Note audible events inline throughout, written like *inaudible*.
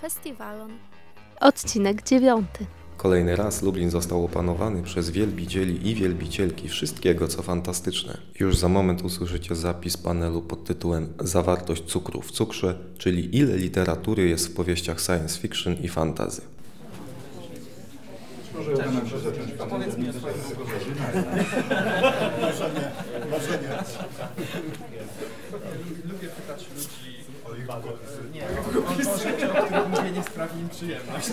festiwalon. Odcinek dziewiąty. Kolejny raz Lublin został opanowany przez wielbicieli i wielbicielki wszystkiego, co fantastyczne. Już za moment usłyszycie zapis panelu pod tytułem Zawartość cukru w cukrze, czyli ile literatury jest w powieściach science fiction i fantasy. Może nam się zacząć panel. Lubię *laughs* pytać ludzi o ich Nie, o rzeczy, o których mówienie sprawi im przyjemność.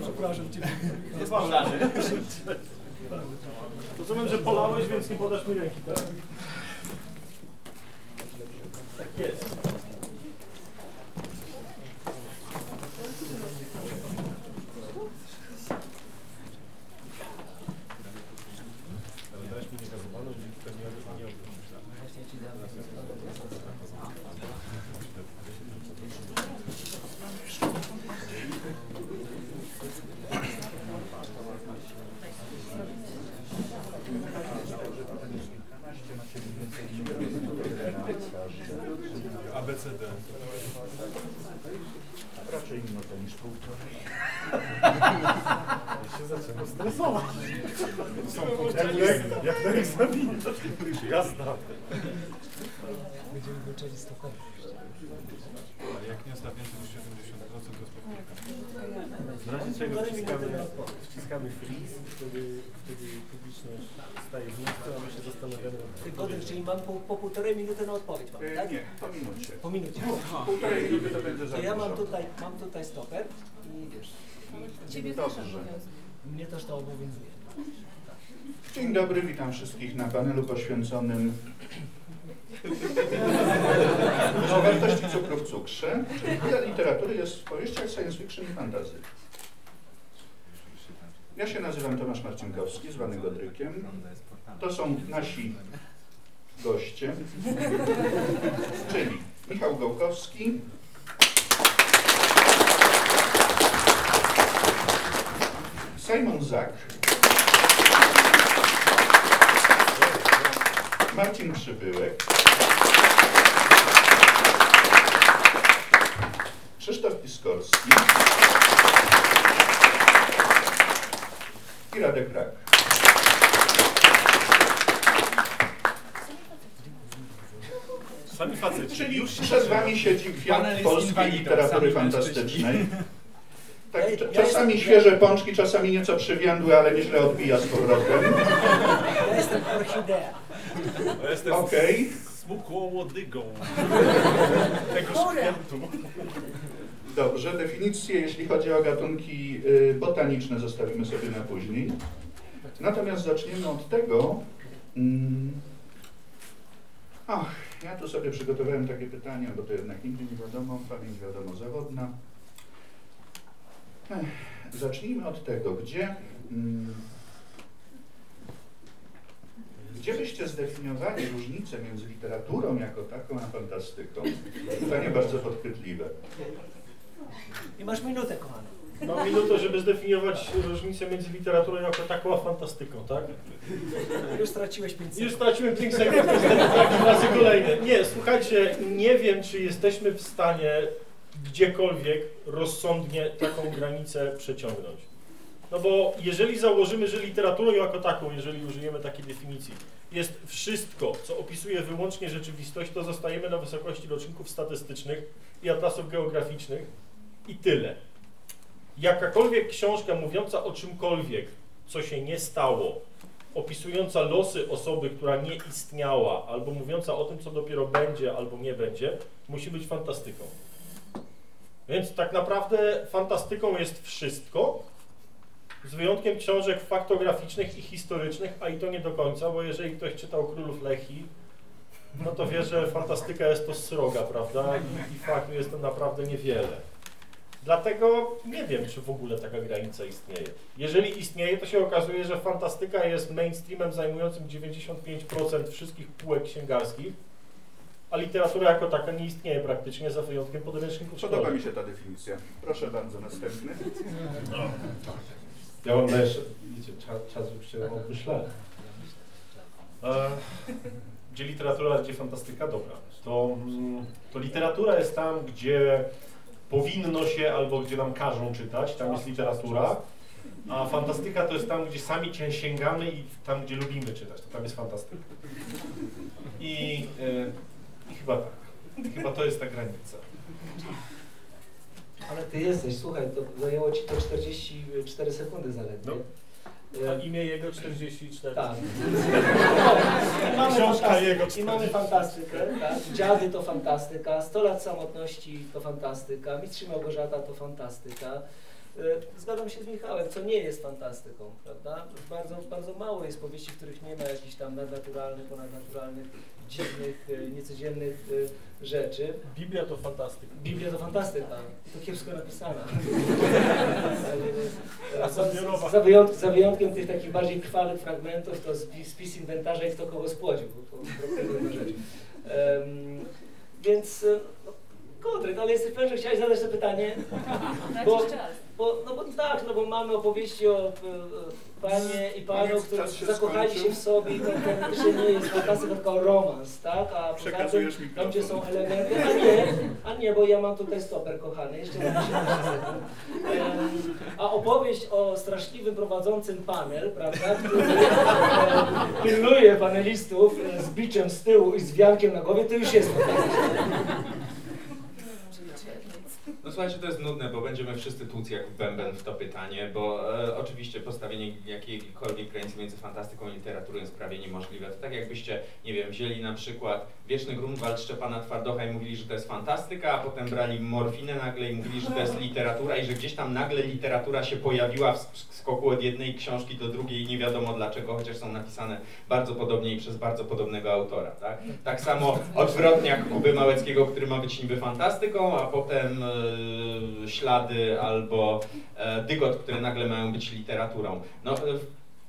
Przepraszam cię. Jest Rozumiem, że polałeś, więc nie podasz mi ręki, tak? Tak jest. ABCD. Raczej minutę niż półtorej. się zaczęło stresować. Są jak, jak na egzaminie. Jazda. Będziemy uczyli stoperzy. Ale jak nie ostatnio to już 70% to spokojnie. W razie czego wciskamy, wciskamy freeze, wtedy, wtedy publiczność staje w miejscu, a my się zastanawiamy. Tygodek, czyli mam po, po półtorej minuty na odpowiedź, mam, tak? Nie, po minucie. Po minucie. Półtorej minuty to będzie To ja mam tutaj, mam tutaj stoper i wiesz, Dobrze. mnie też to obowiązuje. Dzień dobry, witam wszystkich na panelu poświęconym *laughs* zawartości cukru w cukrze, literatury jest w powieściach science fiction i fantasy. Ja się nazywam Tomasz Marcinkowski, zwany Godrykiem. To są nasi goście, czyli Michał Gołkowski, Simon Zak, Marcin Przybyłek, Krzysztof Piskorski i Radek Rak. Sami faceci. Czyli już się przed Wami siedzi kwiat Panel jest polskiej inwalidą, literatury sami fantastycznej. Tak, Ja- cza- ja czasami jestem- świeże pączki, czasami nieco przywiędłe, ale nieźle odbija z powrotem. Ja jestem orchidea. Jestem Okej. smukłą łodygą *laughs* tego Chore. szkwiętu. Dobrze, definicje, jeśli chodzi o gatunki y, botaniczne, zostawimy sobie na później. Natomiast zaczniemy od tego. Mm, ach, ja tu sobie przygotowałem takie pytania, bo to jednak nigdy nie wiadomo, pamięć wiadomo zawodna. Ech, zacznijmy od tego, gdzie. Mm, gdzie byście zdefiniowali różnicę między literaturą jako taką, a fantastyką? Pytanie bardzo podchwytliwe. I masz minutę, kochany. Mam minutę, żeby zdefiniować różnicę między literaturą jako taką a fantastyką, tak? Już straciłeś 5 Już sekund. straciłem 5 sekund, tak, razy kolejne. Nie, słuchajcie, nie wiem, czy jesteśmy w stanie gdziekolwiek rozsądnie taką granicę przeciągnąć. No bo jeżeli założymy, że literaturą jako taką, jeżeli użyjemy takiej definicji, jest wszystko, co opisuje wyłącznie rzeczywistość, to zostajemy na wysokości roczników statystycznych i atlasów geograficznych i tyle. Jakakolwiek książka mówiąca o czymkolwiek, co się nie stało, opisująca losy osoby, która nie istniała, albo mówiąca o tym, co dopiero będzie, albo nie będzie, musi być fantastyką. Więc tak naprawdę fantastyką jest wszystko, z wyjątkiem książek faktograficznych i historycznych, a i to nie do końca, bo jeżeli ktoś czytał Królów Lechi, no to wie, że fantastyka jest to sroga, prawda? I, i faktu jest to naprawdę niewiele. Dlatego nie wiem, czy w ogóle taka granica istnieje. Jeżeli istnieje, to się okazuje, że fantastyka jest mainstreamem zajmującym 95% wszystkich półek księgarskich, a literatura jako taka nie istnieje praktycznie, za wyjątkiem podręczników Podoba szkolnych. mi się ta definicja. Proszę bardzo, następny. Ja mam jeszcze, widzicie, czas, czas już się obmyślałem. E, Gdzie literatura, gdzie fantastyka? Dobra. To, mm, to literatura jest tam, gdzie powinno się albo gdzie nam każą czytać, tam jest literatura, a fantastyka to jest tam, gdzie sami cię sięgamy i tam, gdzie lubimy czytać, to tam jest fantastyka. I, y, i chyba tak. Chyba to jest ta granica. Ale ty jesteś, słuchaj, to zajęło ci to 44 sekundy zaledwie. No. A imię jego 44. Tak. *laughs* I mamy, Książka jego I mamy fantastykę, tak? Dziady to fantastyka, 100 lat samotności to fantastyka, Mistrz Małgorzata to fantastyka. E, Zgadzam się z Michałem, co nie jest fantastyką, prawda? Bardzo, bardzo mało jest powieści, w których nie ma jakichś tam nadnaturalnych, ponadnaturalnych, dziwnych, e, niecodziennych e, rzeczy. Biblia to fantastyka. Biblia to fantastyka, i to kiepsko napisana. Za, zbiorowa. za, wyjątkiem, za wyjątkiem tych takich bardziej krwawych fragmentów, to spis, inwentarza i kto kogo spłodził. To, to, to inna rzecz. Em, więc, e, no, Kodryk, ale jesteś pewien, że chciałeś zadać to pytanie? Bo, bo, no bo tak, no bo mamy opowieści o e, panie i panu, którzy czas się zakochali skończył. się w sobie i to, nie jest fantastyka, tylko romans, tak? A poza tym, Przekazujesz tam gdzie są elementy, a nie, a nie, bo ja mam tutaj stoper kochany, jeszcze na 10 sekund. Em, A opowieść o straszliwym prowadzącym panel, prawda, który em, pilnuje panelistów e, z biczem z tyłu i z wiankiem na głowie, to już jest fantastyczne. Słuchajcie, to jest nudne, bo będziemy wszyscy tłuc jak bęben w to pytanie, bo e, oczywiście postawienie jakiejkolwiek granicy między fantastyką i literaturą jest prawie niemożliwe. To tak jakbyście, nie wiem, wzięli na przykład Wieczny Grunwald Szczepana Twardocha i mówili, że to jest fantastyka, a potem brali morfinę nagle i mówili, że to jest literatura i że gdzieś tam nagle literatura się pojawiła w sk- skoku od jednej książki do drugiej nie wiadomo dlaczego, chociaż są napisane bardzo podobnie i przez bardzo podobnego autora, tak? Tak samo odwrotniak Kuby Małeckiego, który ma być niby fantastyką, a potem e, ślady albo e, dygot, które nagle mają być literaturą. No, e,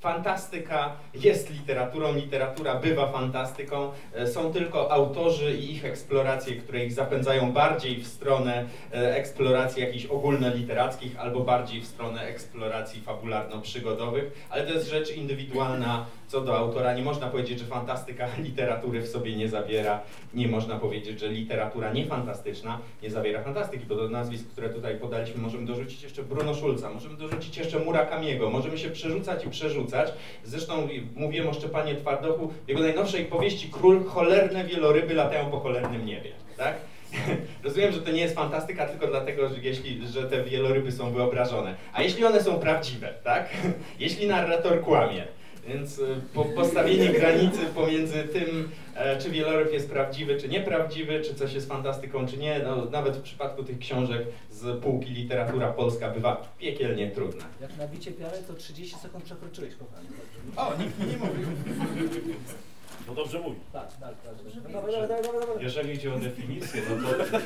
fantastyka jest literaturą, literatura bywa fantastyką. E, Są tylko autorzy i ich eksploracje, które ich zapędzają bardziej w stronę e, eksploracji jakichś ogólnoliterackich albo bardziej w stronę eksploracji fabularno-przygodowych, ale to jest rzecz indywidualna co do autora. Nie można powiedzieć, że fantastyka *laughs* literatury w sobie nie zawiera. Nie można powiedzieć, że literatura niefantastyczna nie zawiera fantastyki, bo do nazwisk, które tutaj podaliśmy, możemy dorzucić jeszcze Bruno Schulza, możemy dorzucić jeszcze Murakamiego, możemy się przerzucać i przerzucać. Zresztą mówiłem o Szczepanie Twardochu, w jego najnowszej powieści Król, cholerne wieloryby latają po cholernym niebie, tak? *laughs* Rozumiem, że to nie jest fantastyka tylko dlatego, że, jeśli, że te wieloryby są wyobrażone. A jeśli one są prawdziwe, tak? *laughs* Jeśli narrator kłamie, więc y, po, postawienie granicy pomiędzy tym, e, czy wieloryb jest prawdziwy, czy nieprawdziwy, czy coś jest fantastyką, czy nie, no, nawet w przypadku tych książek z półki literatura polska bywa piekielnie trudna. Jak nabicie piary, to 30 sekund przekroczyłeś, kochany. O, nikt mi nie mówił. No dobrze mówi. Tak, tak, tak. No, dawaj, dawaj, dawaj, dawaj, dawaj. Jeżeli idzie o definicję no to,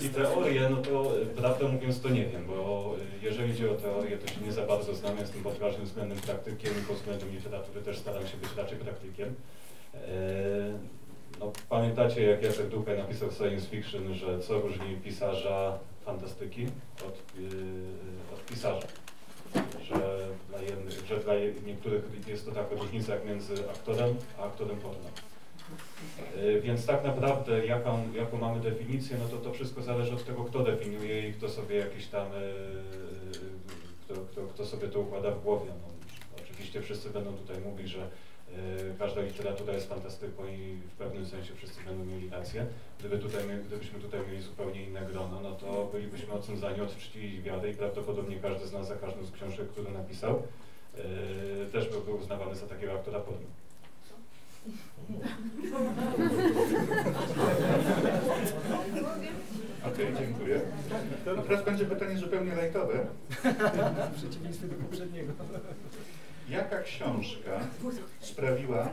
*laughs* i teorię, no to e, prawdę mówiąc to nie wiem, bo e, jeżeli idzie o teorię, to się nie za bardzo znam, jestem pod każdym względem praktykiem i pod względem literatury też staram się być raczej praktykiem. E, No, pamiętacie, jak Jacek Duchaj napisał w Science Fiction, że co różni pisarza fantastyki od, od pisarza? Jednych, że dla niektórych jest to taka różnica jak między aktorem a aktorem porno. E, Więc tak naprawdę jaką, jaką mamy definicję, no to to wszystko zależy od tego, kto definiuje i kto sobie jakieś tam, e, kto, kto, kto sobie to układa w głowie. No, oczywiście wszyscy będą tutaj mówić, że e, każda literatura jest fantastyką i w pewnym sensie wszyscy będą mieli rację. Gdyby tutaj, gdybyśmy tutaj mieli zupełnie inne grono, no to bylibyśmy odsądzani od czci i wiary i prawdopodobnie każdy z nas za każdą z książek, które napisał, e, też byłby uznawany za takiego aktora porno. *laughs* Okej, dziękuję. No teraz będzie pytanie zupełnie lajtowe. W przeciwieństwie do poprzedniego. Jaka książka sprawiła,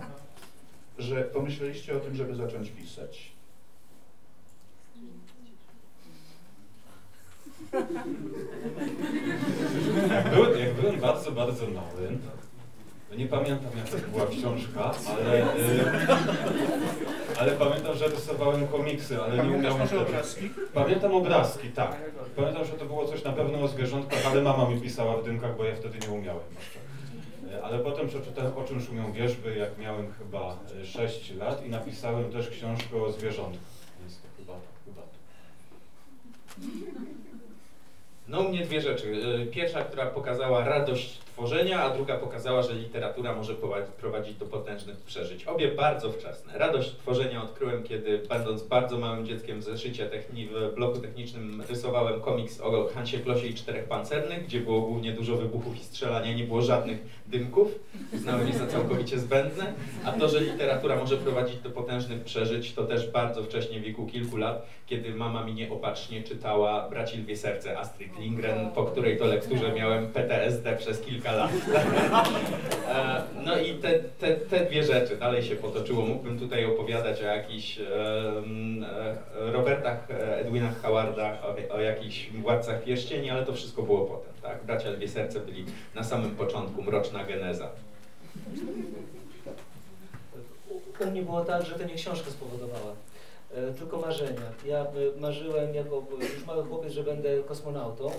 że pomyśleliście o tym, żeby zacząć pisać? Jak byłem, jak byłem bardzo, bardzo mały, to nie pamiętam jaka to była książka, ale, y, ale pamiętam, że rysowałem komiksy, ale nie umiałem może wtedy. obrazki? Pamiętam obrazki, tak. Pamiętam, że to było coś na pewno o zwierzątkach, ale mama mi pisała w dymkach, bo ja wtedy nie umiałem jeszcze. E, Ale potem przeczytałem O czym szumią wierzby, jak miałem chyba e, 6 lat i napisałem też książkę o zwierzątkach. To chyba, chyba to. No u mnie dwie rzeczy. Y, Pierwsza, która pokazała radość tworzenia, a druga pokazała, że literatura może prowadzić do potężnych przeżyć. Obie bardzo wczesne. Radość tworzenia odkryłem, kiedy będąc bardzo małym dzieckiem w zeszycie w bloku technicznym rysowałem komiks o Hansie Klosie i Czterech Pancernych, gdzie było głównie dużo wybuchów i strzelania, nie było żadnych dymków. Uznałem je za całkowicie zbędne. A to, że literatura może prowadzić do potężnych przeżyć, to też bardzo wcześnie, w wieku kilku lat, kiedy mama mi nieopatrznie czytała Braci Lwie Serce Astrid Lindgren, po której to lekturze miałem PTSD przez kilka lat. *laughs* E, No i te, te, te dwie rzeczy dalej się potoczyło. Mógłbym tutaj opowiadać o jakichś e, Robertach e, Edwinach Howardach, o, o jakichś Władcach Pierścieni, ale to wszystko było potem. Tak? Bracia Lwie Serce byli na samym początku, mroczna geneza. U, mnie było tak, że to nie książka spowodowała, tylko marzenia. Ja e, marzyłem jako e, już mały chłopiec, że będę kosmonautą,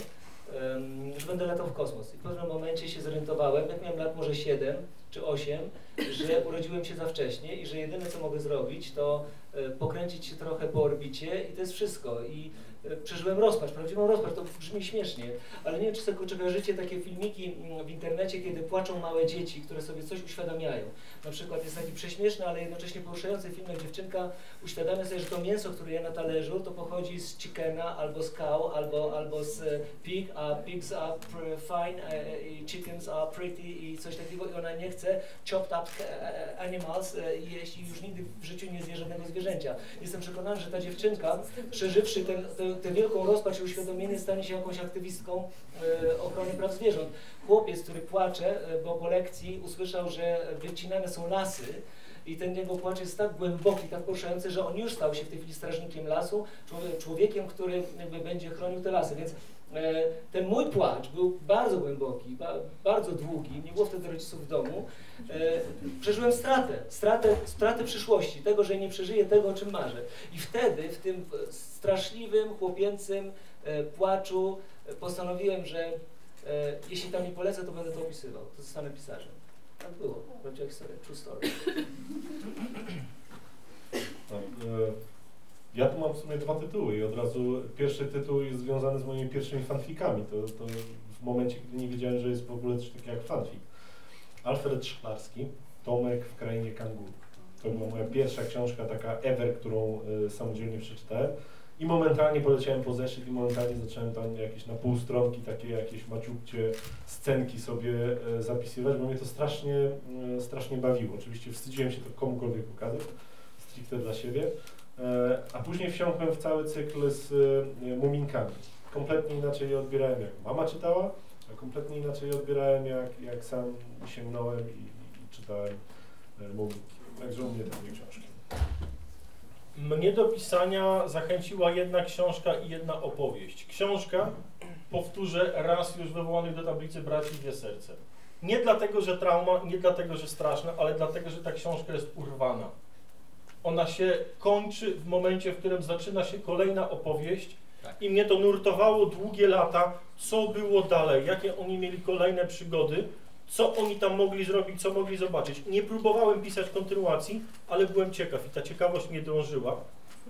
że będę latał w kosmos. I w pewnym momencie się zorientowałem, jak miałem lat może 7 czy 8, że urodziłem się za wcześnie i że jedyne co mogę zrobić to e, pokręcić się trochę po orbicie i to jest wszystko. I e, przeżyłem rozpacz, prawdziwą rozpacz, to brzmi śmiesznie, ale nie wiem czy sobie kojarzycie takie filmiki mm, w internecie, kiedy płaczą małe dzieci, które sobie coś uświadamiają. Na przykład jest taki prześmieszny, ale jednocześnie poruszający film, jak dziewczynka uświadamia sobie, że to mięso, które je na talerzu, to pochodzi z chickena, albo z cow, albo, albo z e, pig, a pigs are fine, e, i chickens are pretty i coś takiego i ona nie chce chopped up e, animals e, jeść i już nigdy w życiu nie zje żadnego zwierzęcia. Jestem przekonany, że ta dziewczynka, przeżywszy ten, tę, tę wielką rozpacz i uświadomienie, stanie się jakąś aktywistką e, ochrony praw zwierząt. Chłopiec, który płacze, e, bo po lekcji usłyszał, że wycinane są lasy, i ten jego płacz jest tak głęboki, tak poruszający, że on już stał się w tej chwili strażnikiem lasu, człowie- człowiekiem, który jakby będzie chronił te lasy. Więc ten mój płacz był bardzo głęboki, ba, bardzo długi, nie było wtedy rodziców w domu. E, przeżyłem stratę, stratę, stratę przyszłości, tego, że nie przeżyję tego, o czym marzę. I wtedy, w tym e, straszliwym, chłopięcym e, płaczu e, postanowiłem, że e, jeśli tam nie polecę, to będę to opisywał, to zostanę pisarzem. Tak było, prawdziwa historia, true story. Ja tu mam w sumie dwa tytuły i od razu pierwszy tytuł jest związany z moimi pierwszymi fanfikami. To, to w momencie, gdy nie wiedziałem, że jest w ogóle coś takiego jak fanfik. Alfred Szklarski, Tomek w krainie kanguru. To była moja pierwsza książka taka ever, którą e, samodzielnie przeczytałem. I momentalnie poleciałem po zeszyt i momentalnie zacząłem tam jakieś na półstronki, takie jakieś maciubcie scenki sobie e, zapisywać, bo mnie to strasznie, e, strasznie bawiło. Oczywiście wstydziłem się to komukolwiek pokazać, stricte dla siebie. E, A później wsiąkłem w cały cykl z e, muminkami. Kompletnie inaczej je odbierałem, jak mama czytała, a kompletnie inaczej je odbierałem, jak, jak sam sięgnąłem i, i czytałem e, muminki. Także u mnie te dwie książki. Mnie do pisania zachęciła jedna książka i jedna opowieść. Książka, powtórzę, raz już wywołanych do tablicy Braci Dwie Serce. Nie dlatego, że trauma, nie dlatego, że straszna, ale dlatego, że ta książka jest urwana. Ona się kończy w momencie, w którym zaczyna się kolejna opowieść Tak. i mnie to nurtowało długie lata, co było dalej, jakie oni mieli kolejne przygody, co oni tam mogli zrobić, co mogli zobaczyć. Nie próbowałem pisać kontynuacji, ale byłem ciekaw i ta ciekawość mnie drążyła.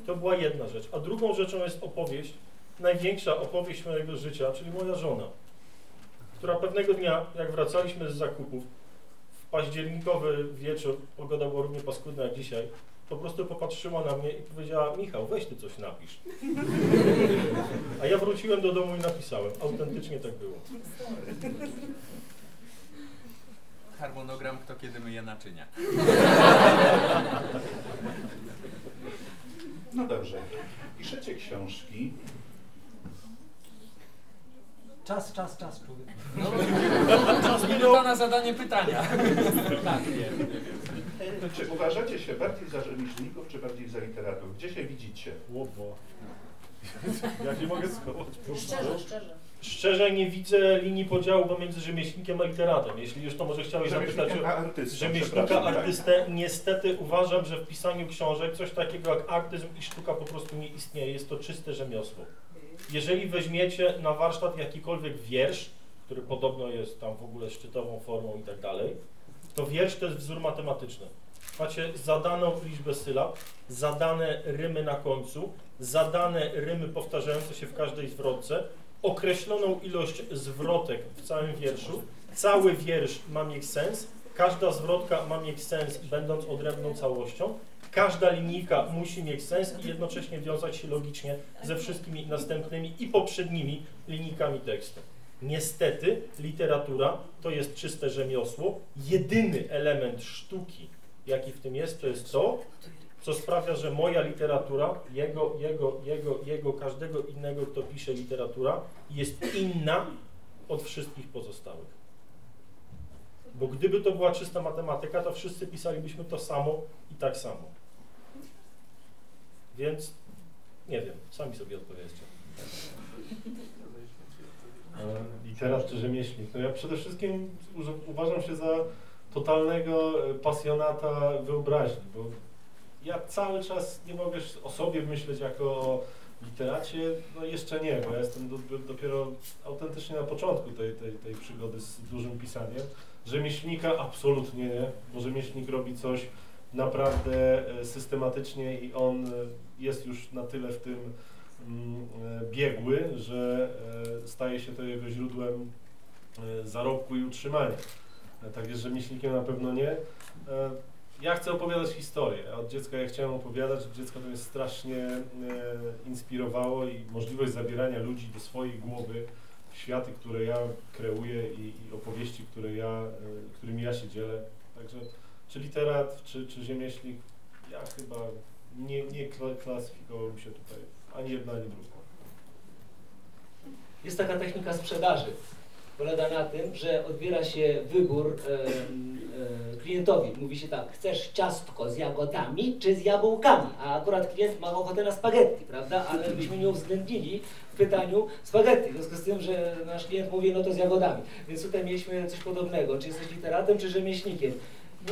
To była jedna rzecz. A drugą rzeczą jest opowieść, największa opowieść mojego życia, czyli moja żona, która pewnego dnia, jak wracaliśmy z zakupów, w październikowy wieczór, pogoda była równie paskudna jak dzisiaj, po prostu popatrzyła na mnie i powiedziała, Michał, weź ty coś napisz. A ja wróciłem do domu i napisałem. Autentycznie tak było. Harmonogram, kto kiedy myje naczynia. No dobrze. Piszecie książki. Czas, czas, czas, człowiek. Czas minuta na zadanie pytania. tak, wiem. Czy uważacie się bardziej za rzemieślników, czy bardziej za literatów? Gdzie się widzicie? Łobo. *laughs* Ja nie mogę schować. Szczerze, szczerze. Szczerze nie widzę linii podziału pomiędzy rzemieślnikiem a literatem. Jeśli już to może chciałeś zapytać o a artystą, rzemieślnika, tak. artystę, niestety uważam, że w pisaniu książek coś takiego jak artyzm i sztuka po prostu nie istnieje. Jest to czyste rzemiosło. Jeżeli weźmiecie na warsztat jakikolwiek wiersz, który podobno jest tam w ogóle szczytową formą i tak dalej, to wiersz to jest wzór matematyczny. Macie zadaną liczbę sylab, zadane rymy na końcu, zadane rymy powtarzające się w każdej zwrotce, określoną ilość zwrotek w całym wierszu. Cały wiersz ma mieć sens, każda zwrotka ma mieć sens, będąc odrębną całością. Każda linijka musi mieć sens i jednocześnie wiązać się logicznie ze wszystkimi następnymi i poprzednimi linijkami tekstu. Niestety literatura to jest czyste rzemiosło. Jedyny element sztuki, jaki w tym jest, to jest to, co sprawia, że moja literatura, jego, jego, jego, jego, każdego innego, kto pisze literatura, jest inna od wszystkich pozostałych. Bo gdyby to była czysta matematyka, to wszyscy pisalibyśmy to samo i tak samo. Więc nie wiem, sami sobie odpowiedzcie. E, Literat czy rzemieślnik? No ja przede wszystkim uważam się za totalnego e, pasjonata wyobraźni, bo ja cały czas nie mogę o sobie myśleć jako o literacie, no jeszcze nie, bo ja jestem do, do, dopiero autentycznie na początku tej, tej, tej przygody z dużym pisaniem. Rzemieślnika absolutnie nie, bo rzemieślnik robi coś naprawdę e, systematycznie i on e, jest już na tyle w tym mm, biegły, że staje się to jego źródłem zarobku i utrzymania. E, Tak jest, że rzemieślnikiem na pewno nie. E, Ja chcę opowiadać historię. Od dziecka ja chciałem opowiadać, od dziecka to mnie strasznie e, inspirowało i możliwość zabierania ludzi do swojej głowy w światy, które ja kreuję i, i opowieści, które ja, e, którymi ja się dzielę. Także czy literat, czy, czy rzemieślnik, ja chyba nie, nie kla- klasyfikowałbym się tutaj ani jedna, ani druga. Jest taka technika sprzedaży. Polega na tym, że odbiera się wybór klientowi. Mówi się tak, chcesz ciastko z jagodami czy z jabłkami? A akurat klient ma ochotę na spaghetti, prawda? Ale myśmy nie uwzględnili w pytaniu spaghetti. W związku z tym, że nasz klient mówi, no to z jagodami. Więc tutaj mieliśmy coś podobnego. Czy jesteś literatem, czy rzemieślnikiem?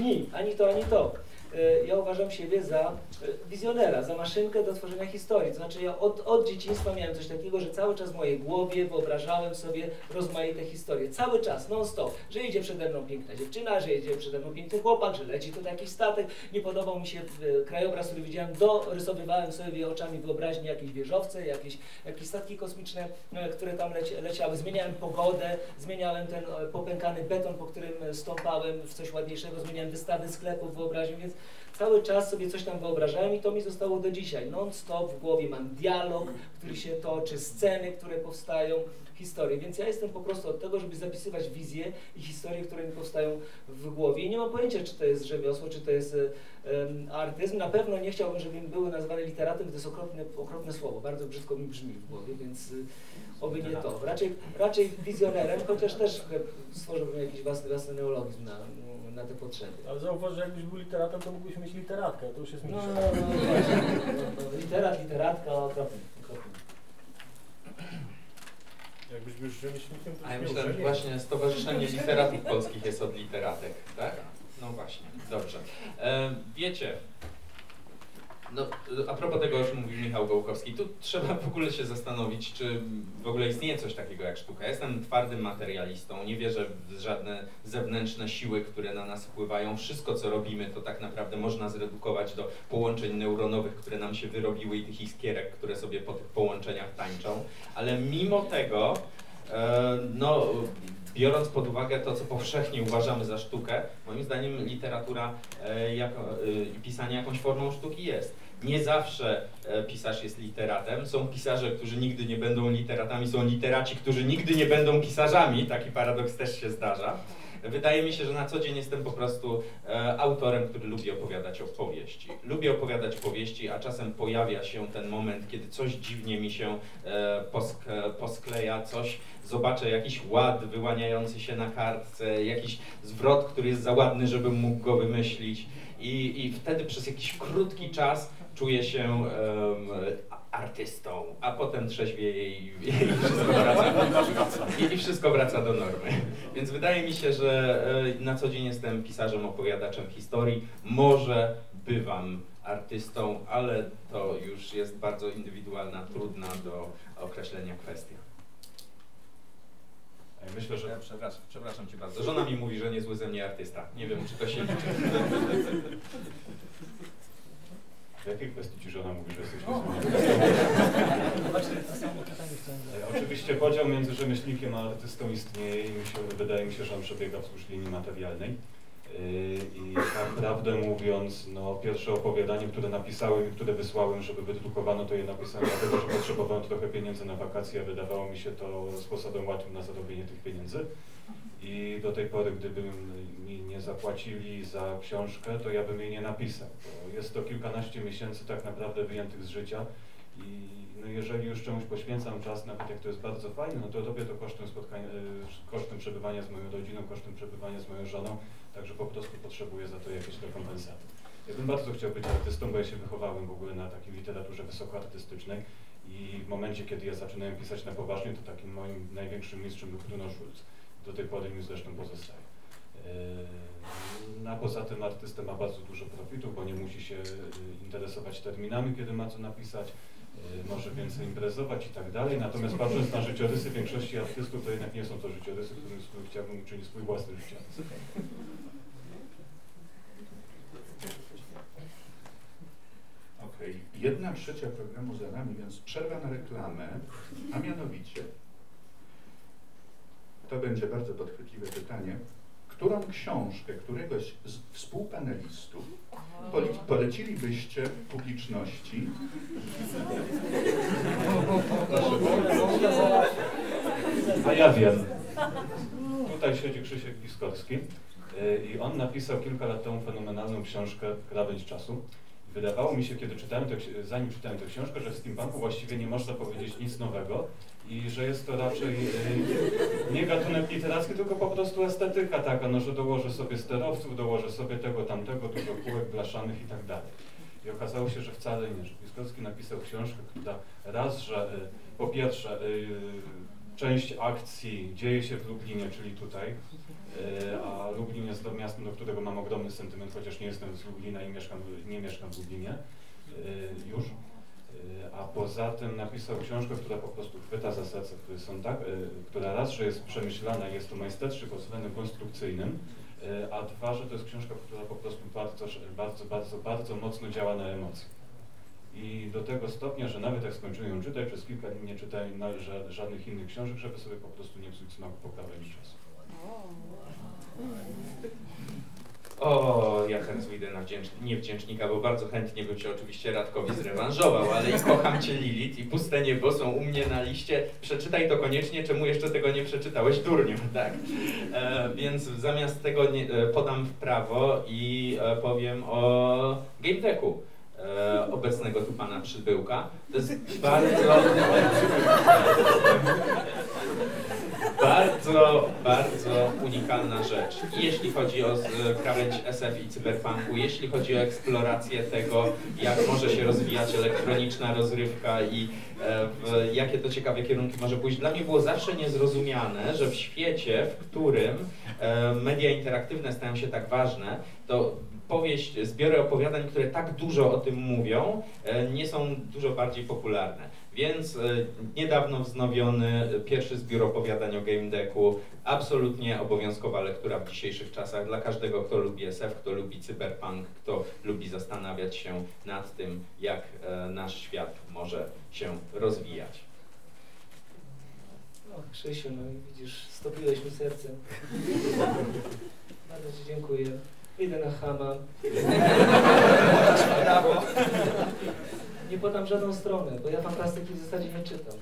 Ni, ani to, ani to. E, Ja uważam siebie za e, wizjonera, za maszynkę do tworzenia historii. To znaczy ja od, od dzieciństwa miałem coś takiego, że cały czas w mojej głowie wyobrażałem sobie rozmaite historie. Cały czas, non stop. Że idzie przede mną piękna dziewczyna, że idzie przede mną piękny chłopak, że leci tutaj jakiś statek. Nie podobał mi się e, krajobraz, który widziałem, dorysowywałem sobie oczami wyobraźni jakieś wieżowce, jakieś, jakieś statki kosmiczne, które tam leci, leciały. Zmieniałem pogodę, zmieniałem ten popękany beton, po którym stąpałem w coś ładniejszego, zmieniałem wystawy sklepów, wyobraźnię, więc cały czas sobie coś tam wyobrażałem i to mi zostało do dzisiaj. Non-stop w głowie mam dialog, który się toczy, sceny, które powstają, historie. Więc ja jestem po prostu od tego, żeby zapisywać wizje i historie, które mi powstają w głowie. I nie mam pojęcia, czy to jest rzemiosło, czy to jest em, artyzm. Na pewno nie chciałbym, żeby były nazwane literatem, to jest okropne, okropne słowo. Bardzo brzydko mi brzmi w głowie, więc y, oby nie to. Raczej, raczej wizjonerem, chociaż też stworzyłbym jakiś własny, własny neologizm na, na te potrzeby. Ale zauważ, że jakbyś był literatem, to mógłbyś mieć literatkę, to już jest No, no, no. No, no, literat, literatka, okropnie. okropnie. Jakbyś był rzemieślnikiem, to A ja myślę, że właśnie Stowarzyszenie Literatów Polskich jest od literatek, tak? No właśnie, dobrze. E, wiecie, no, a propos tego, o czym mówił Michał Gołkowski, tu trzeba w ogóle się zastanowić, czy w ogóle istnieje coś takiego jak sztuka. Ja jestem twardym materialistą, nie wierzę w żadne zewnętrzne siły, które na nas wpływają. Wszystko, co robimy, to tak naprawdę można zredukować do połączeń neuronowych, które nam się wyrobiły i tych iskierek, które sobie po tych połączeniach tańczą. Ale mimo tego, e, no, biorąc pod uwagę to, co powszechnie uważamy za sztukę, moim zdaniem literatura e, e, i pisanie jakąś formą sztuki jest. Nie zawsze e, pisarz jest literatem. Są pisarze, którzy nigdy nie będą literatami, są literaci, którzy nigdy nie będą pisarzami. Taki paradoks też się zdarza. Wydaje mi się, że na co dzień jestem po prostu e, autorem, który lubi opowiadać opowieści. Lubię opowiadać powieści, a czasem pojawia się ten moment, kiedy coś dziwnie mi się e, posk poskleja, coś zobaczę, jakiś ład wyłaniający się na kartce, jakiś zwrot, który jest za ładny, żebym mógł go wymyślić. I, i wtedy przez jakiś krótki czas czuję się em, artystą, a potem trzeźwieję i, i, *laughs* wszystko wraca, i, i wszystko wraca do normy. Więc wydaje mi się, że e, na co dzień jestem pisarzem, opowiadaczem historii. Może bywam artystą, ale to już jest bardzo indywidualna, trudna do określenia kwestia. Myślę, że Ja przepraszam, przepraszam Cię bardzo. Żona mi mówi, że niezły ze mnie artysta. Nie wiem, czy to się liczy. *laughs* w jakiej kwestii ci żona mówi, że jesteś O. niezły? Właśnie to samo pytanie chciałem zadać. E, Oczywiście podział między rzemieślnikiem a artystą istnieje i mi się, wydaje mi się, że on przebiega wzdłuż linii materialnej. Yy, I tak prawdę mówiąc, no, pierwsze opowiadanie, które napisałem i które wysłałem, żeby wydrukowano, to je napisałem dlatego, że potrzebowałem trochę pieniędzy na wakacje, a wydawało mi się to sposobem łatwym na zarobienie tych pieniędzy. I do tej pory, gdyby mi nie zapłacili za książkę, to ja bym jej nie napisał. Bo jest to kilkanaście miesięcy tak naprawdę wyjętych z życia i no jeżeli już czemuś poświęcam czas, nawet jak to jest bardzo fajne, no to robię to kosztem spotkania, y, kosztem przebywania z moją rodziną, kosztem przebywania z moją żoną, także po prostu potrzebuję za to jakieś rekompensaty. Ja bym bardzo chciał być artystą, bo ja się wychowałem w ogóle na takiej literaturze wysokoartystycznej i w momencie, kiedy ja zaczynałem pisać na poważnie, to takim moim największym mistrzem był Bruno Schulz. Do tej pory mi zresztą pozostaje. Yy, A poza tym artysta ma bardzo dużo profitu, bo nie musi się y, interesować terminami, kiedy ma co napisać, y, może więcej imprezować i tak dalej. Natomiast patrząc na życiorysy większości artystów, to jednak nie są to życiorysy, którym chciałbym uczynić swój własny życiorys. Okej, jedna trzecia programu za nami, więc przerwa na reklamę, a mianowicie to będzie bardzo podchwytliwe pytanie. Którą książkę któregoś z współpanelistów poli- polecilibyście publiczności? Proszę bardzo. A ja wiem. Tutaj siedzi Krzysiek Piskorski y, i on napisał kilka lat temu fenomenalną książkę Krawędź czasu. Wydawało mi się, kiedy czytałem ksi- zanim czytałem tę książkę, że w steampunku właściwie nie można powiedzieć nic nowego i że jest to raczej y, nie gatunek literacki, tylko po prostu estetyka taka, no, że dołożę sobie sterowców, dołożę sobie tego, tamtego, dużo kółek blaszanych i tak dalej. I okazało się, że wcale nie, że Piskowski napisał książkę, która raz, że y, po pierwsze y, część akcji dzieje się w Lublinie, czyli tutaj, a to miastem, do którego mam ogromny sentyment, chociaż nie jestem z Lublina i mieszkam, nie mieszkam w Lublinie y, już. Y, A poza tym napisał książkę, która po prostu chwyta za serce, które są tak, y, która raz, że jest przemyślana, jest to majstersztyk pod względem konstrukcyjnym, a dwa, że to jest książka, która po prostu bardzo, bardzo, bardzo, bardzo mocno działa na emocje. I do tego stopnia, że nawet jak skończyłem ją czytać, przez kilka dni nie czytałem żadnych innych książek, żeby sobie po prostu nie psuć smaku po krawędzi czasu. O, ja teraz wyjdę na wdzięcz... niewdzięcznika, bo bardzo chętnie bym się oczywiście Radkowi zrewanżował, ale i kocham Cię Lilith i Puste Niebo są u mnie na liście. Przeczytaj to koniecznie, czemu jeszcze tego nie przeczytałeś, durniu, *laughs* tak? E, więc zamiast tego nie, e, podam w prawo i e, powiem o Game Decku. E, obecnego tu pana przybyłka. To jest bardzo, *laughs* bardzo, bardzo unikalna rzecz. I jeśli chodzi o z- krawędź SF i cyberpunku, jeśli chodzi o eksplorację tego, jak może się rozwijać elektroniczna rozrywka i e, w jakie to ciekawe kierunki może pójść. Dla mnie było zawsze niezrozumiane, że w świecie, w którym e, media interaktywne stają się tak ważne, to powieść, zbiory opowiadań, które tak dużo o tym mówią, e, nie są dużo bardziej popularne. Więc e, niedawno wznowiony e, pierwszy zbiór opowiadań o Game Decku, absolutnie obowiązkowa lektura w dzisiejszych czasach dla każdego, kto lubi SF, kto lubi cyberpunk, kto lubi zastanawiać się nad tym, jak e, nasz świat może się rozwijać. O, Krzysiu, no i widzisz, stopiłeś mi serce. Bardzo Ci dziękuję. Idę na chama. Brawo. Nie podam żadną stronę, bo ja fantastyki w zasadzie nie czytam.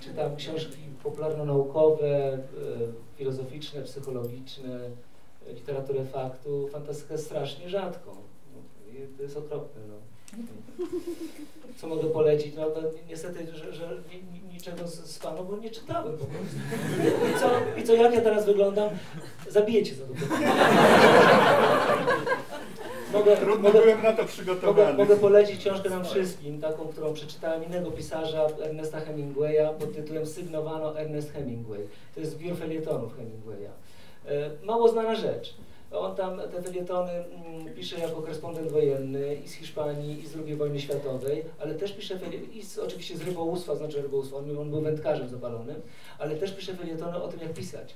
Czytam książki popularno-naukowe, e, filozoficzne, psychologiczne, e, literaturę faktu. Fantastykę strasznie rzadką. No, to jest okropne. No. Co mogę polecić? No, no ni- niestety, że, że ni, ni, niczego z, z panu, bo nie czytałem po prostu. I co, I co, jak ja teraz wyglądam? Zabijecie za to. Mogę, Trudno mogę, byłem na to mogę, przygotowany. mogę polecić książkę nam wszystkim, taką, którą przeczytałem innego pisarza, Ernesta Hemingwaya, pod tytułem Sygnowano Ernest Hemingway. To jest zbiór felietonów Hemingwaya. E, Mało znana rzecz. On tam te felietony mm, pisze jako korespondent wojenny i z Hiszpanii, i z II wojny światowej, ale też pisze i z, oczywiście z rybołówstwa, znaczy rybołówstwa, on, on był wędkarzem zapalonym, ale też pisze felietony o tym, jak pisać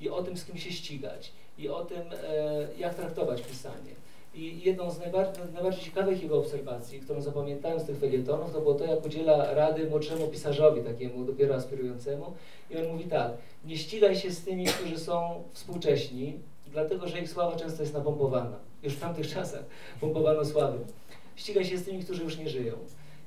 i o tym, z kim się ścigać i o tym, e, jak traktować pisanie. I jedną z najbardziej, najbardziej ciekawych jego obserwacji, którą zapamiętałem z tych felietonów, to było to, jak udziela rady młodszemu pisarzowi, takiemu dopiero aspirującemu. I on mówi tak, nie ścigaj się z tymi, którzy są współcześni, dlatego że ich sława często jest napompowana. Już w tamtych czasach pompowano sławy. Ścigaj się z tymi, którzy już nie żyją.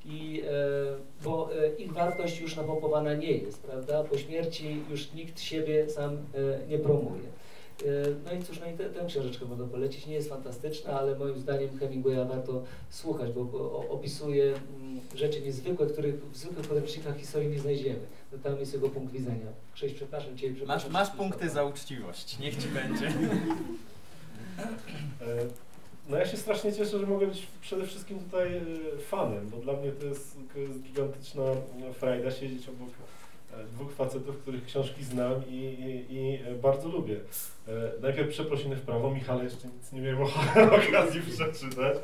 I, e, bo e, ich wartość już napompowana nie jest, prawda? Po śmierci już nikt siebie sam e, nie promuje. E, No i cóż, no i tę tę książeczkę mogę polecić. Nie jest fantastyczna, ale moim zdaniem Hemingwaya warto słuchać, bo bo opisuje mm, rzeczy niezwykłe, których w zwykłych podręcznikach historii nie znajdziemy. No tam jest jego punkt widzenia. Krzyś, przepraszam Cię. Masz, przepraszam masz wszystkich. punkty za uczciwość, niech ci będzie. *laughs* E, No ja się strasznie cieszę, że mogę być przede wszystkim tutaj e, fanem, bo dla mnie to jest, to jest gigantyczna e, frajda siedzieć obok dwóch facetów, których książki znam i, i, i e, bardzo lubię. E, Najpierw przeprosiny w prawo, Michale jeszcze nic nie miałem *laughs* okazji przeczytać.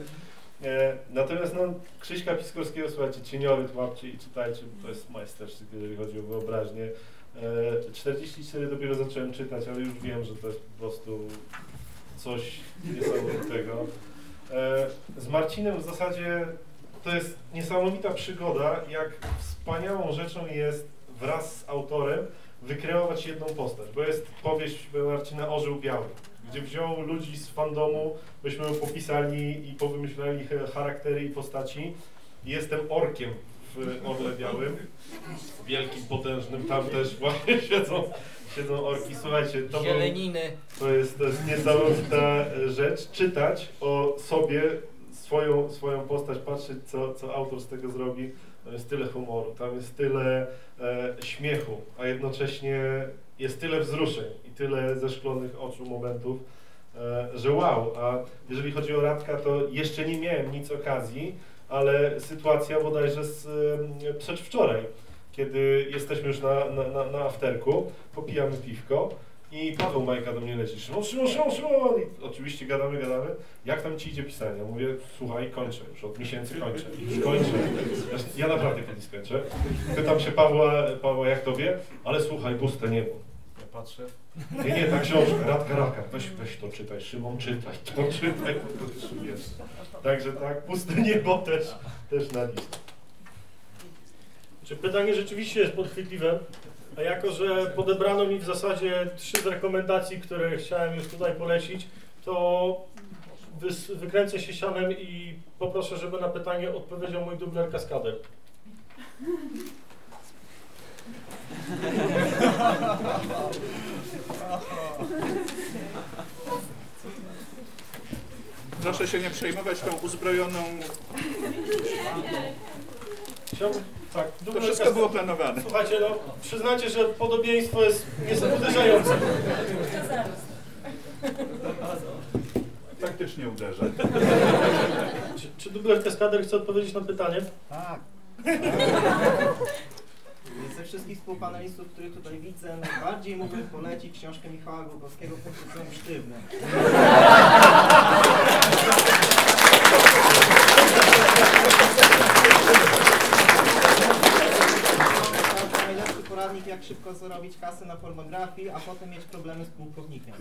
E, Natomiast no, Krzyśka Piskorskiego, słuchajcie, cieniowy łapcie i czytajcie, bo to jest majstersztyk, jeżeli chodzi o wyobraźnię. E, 44 dopiero zacząłem czytać, ale już wiem, że to jest po prostu coś niesamowitego. E, Z Marcinem w zasadzie to jest niesamowita przygoda, jak wspaniałą rzeczą jest wraz z autorem wykreować jedną postać, bo jest powieść Marcina Orzeł Biały, gdzie wziął ludzi z fandomu, myśmy ją popisali i powymyślali charaktery i postaci. Jestem orkiem w Orle Białym, wielkim, potężnym, tam też właśnie *laughs* siedzą, siedzą orki. Słuchajcie, to był, to jest, to jest niesamowita rzecz, czytać o sobie, swoją, swoją postać, patrzeć co, co autor z tego zrobi. Tam jest tyle humoru, tam jest tyle e, śmiechu, a jednocześnie jest tyle wzruszeń i tyle zeszklonych oczu momentów, e, że wow. A jeżeli chodzi o Radka, to jeszcze nie miałem nic okazji, ale sytuacja bodajże z e, przedwczoraj, kiedy jesteśmy już na, na, na, na afterku, popijamy piwko i Paweł Majka do mnie leci, Szymon, Szymon, Szymon, Szymon! I oczywiście gadamy, gadamy. Jak tam ci idzie pisanie? Mówię, słuchaj, kończę już, od miesięcy kończę. Kończę. Ja, ja naprawdę kiedyś skończę. Pytam się Pawła, Pawła, jak tobie? Ale słuchaj, puste niebo. Ja patrzę. Nie, nie, ta książka, Radka Raka, weź, weź to czytaj, Szymon, czytaj, to czytaj, to. Także tak, puste niebo też, też na liście. Czy pytanie rzeczywiście jest podchwytliwe, a jako, że podebrano mi w zasadzie trzy z rekomendacji, które chciałem już tutaj polecić, to wys- wykręcę się sianem i poproszę, żeby na pytanie odpowiedział mój dubler kaskader. Proszę się nie przejmować tą uzbrojoną... Chciałbym, tak, To wszystko było planowane. Słuchajcie, no przyznacie, że podobieństwo jest jest uderzające. Faktycznie uderza. Czy, czy dubler kaskader chce odpowiedzieć na pytanie? Tak. Ze wszystkich współpanelistów, których tutaj widzę, najbardziej mógłbym polecić książkę Michała Głogowskiego pod tytułem Sztywny. Poradnik, jak szybko zarobić kasę na pornografii, a potem mieć problemy z pułkownikiem.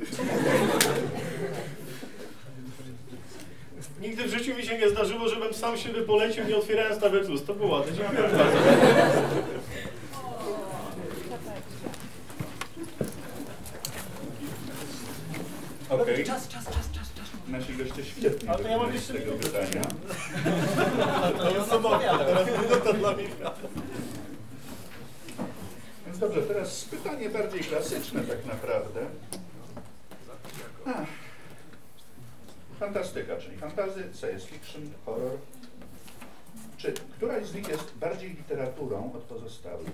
Nigdy w życiu mi się nie zdarzyło, żebym sam siebie polecił, nie otwierając nawet ust. To było ładne. Dziękuję bardzo. Okej. Czas, czas, czas, czas, czas. Nasi goście świetnie A to ja mam jeszcze tego pytania. *laughs* To jest sobota, teraz minuta dla Michała. Dobrze, teraz pytanie bardziej klasyczne tak naprawdę. Ach. Fantastyka, czyli fantazy, science fiction, horror. Czy któraś z nich jest bardziej literaturą od pozostałych?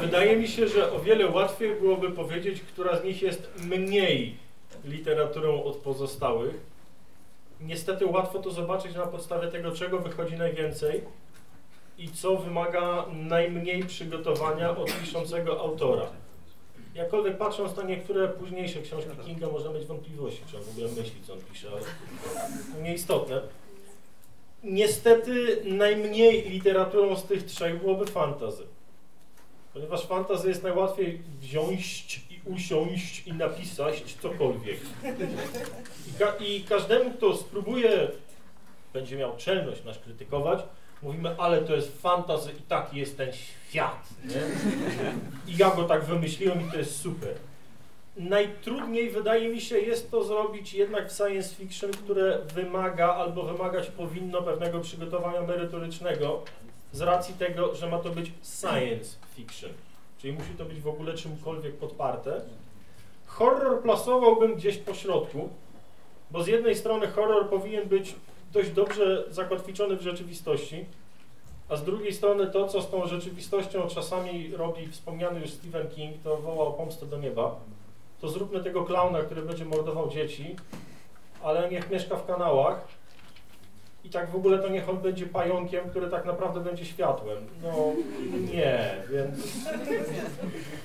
Wydaje mi się, że o wiele łatwiej byłoby powiedzieć, która z nich jest mniej literaturą od pozostałych. Niestety łatwo to zobaczyć na podstawie tego, czego wychodzi najwięcej. i co wymaga najmniej przygotowania od piszącego autora. Jakkolwiek patrząc na niektóre późniejsze książki Kinga, można mieć wątpliwości, czy w ogóle myśli, co on pisze, ale to nieistotne. Niestety najmniej literaturą z tych trzech byłoby fantazy. Ponieważ fantazy jest najłatwiej wziąć usiąść i napisać cokolwiek. I, ka i każdemu, kto spróbuje, będzie miał czelność nas krytykować, mówimy, ale to jest fantazy i taki jest ten świat. Nie? I ja go tak wymyśliłem i to jest super. Najtrudniej wydaje mi się jest to zrobić jednak w science fiction, które wymaga albo wymagać powinno pewnego przygotowania merytorycznego z racji tego, że ma to być science fiction. Czyli musi to być w ogóle czymkolwiek podparte. Horror plasowałbym gdzieś po środku, bo z jednej strony horror powinien być dość dobrze zakotwiczony w rzeczywistości, a z drugiej strony to, co z tą rzeczywistością czasami robi wspomniany już Stephen King, to woła o pomstę do nieba. To zróbmy tego klauna, który będzie mordował dzieci, ale niech mieszka w kanałach i tak w ogóle to niech on będzie pająkiem, który tak naprawdę będzie światłem. No nie, więc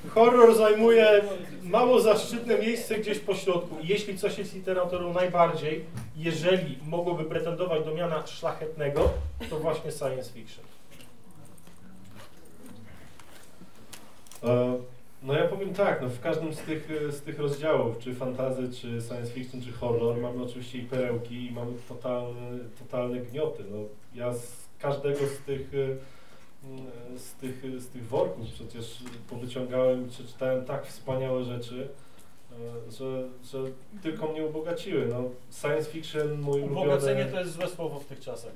horror zajmuje mało zaszczytne miejsce gdzieś po środku. Jeśli coś jest literaturą najbardziej, jeżeli mogłoby pretendować do miana szlachetnego, to właśnie science fiction. E, No ja powiem tak, no w każdym z tych, e, z tych rozdziałów, czy fantazy, czy science fiction, czy horror, mamy oczywiście i perełki, i mamy totalne, totalne gnioty. No, ja z każdego z tych, e, mm, z tych, z tych worków przecież powyciągałem, przeczytałem tak wspaniałe rzeczy, e, że, że tylko mnie ubogaciły. No, science fiction, mój ulubiony... Ubogacenie to jest złe słowo w tych czasach.